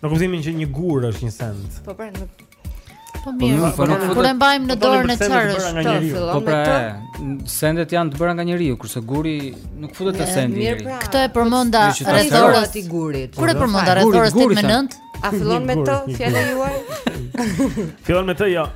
Në kuptimin që një gur është një send. Po pra, nuk Po, po mirë, po, po, po kur e mbajmë në po, dorën e çarës, të fillon po, pra, Sendet janë të bëra nga njeriu, kurse guri nuk futet te sendi. Mirë, pra. Këtë e përmenda rreth orës i gurit. Kur e përmenda rreth orës 8 me 9? A fillon me të fjala juaj? Fillon me të, jo.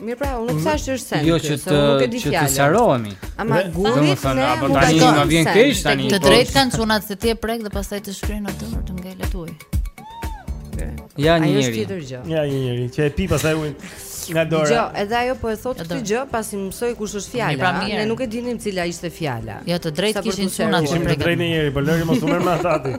Mirë pra, unë nuk thash që është send. Jo që të nuk e di fjalën. Që të sqarohemi. Ama guri domethënë apo tani më vjen keq tani. Të po. drejtë kanë çunat se ti e prek dhe pastaj të shkruaj në dorë të ngelet ujë. Ja një njeri. Ja një njeri që e pi pastaj ujin nga dora. Jo, edhe ajo po e thotë këtë gjë pasi mësoi kush është fjala. Pra, ne nuk e dinim cila ishte fjala. Jo, të drejtë kishin çunat. Kishim të drejtë njëri, po lëri mos u merr me ata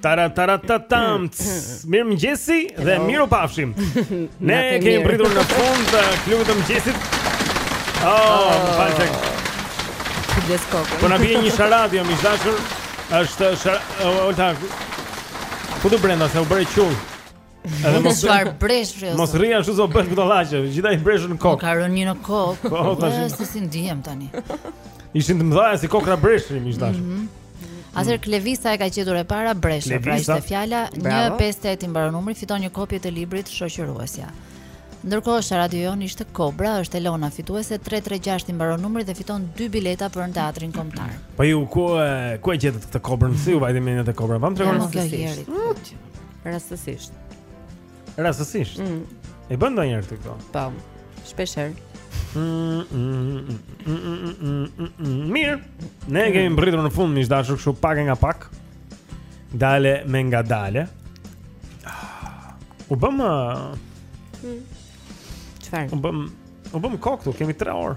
Tara tara ta tam. Mirëmëngjesi dhe mirupafshim. Ne kemi mbërritur në fund të klubit të mëngjesit. Oh, oh. falë. Po na bie një shi në radio miq të dashur. Është sharadio. Futu brenda se u bëre qull? Edhe mos çfarë breshër zot. Mos rri ashtu sa bën këto llaçe, gjithaj breshrin në kokë. Ka rënë një në kokë. Po, tash. Ja, se si ndihem tani. Ishin të mëdha si kokrra breshri miq të dashur. Mm -hmm. Atëherë Klevisa e ka gjetur e para breshër, pra ishte fjala 158 i mbaron numri, fiton një kopje të librit Shoqëruesja. Ndërkohë është radio jonë ishte Kobra, është Elona fituese 336 i mbaron numri dhe fiton dy bileta për në teatrin kombëtar. Po ju ku ku e gjetët këtë Kobrën? Si u vajti mendja te Kobra? Pa më tregoni se si. Rastësisht. Rastësisht. Mm. E bën ndonjëherë ti këto? Po. Shpesh herë. Mirë. Ne mm. kemi mbërritur në fund miq të dashur, kështu pak nga pak. Dalë me ngadalë. U bëm mm. Çfarë? U bëm, u bëm që këtu, kemi 3 orë.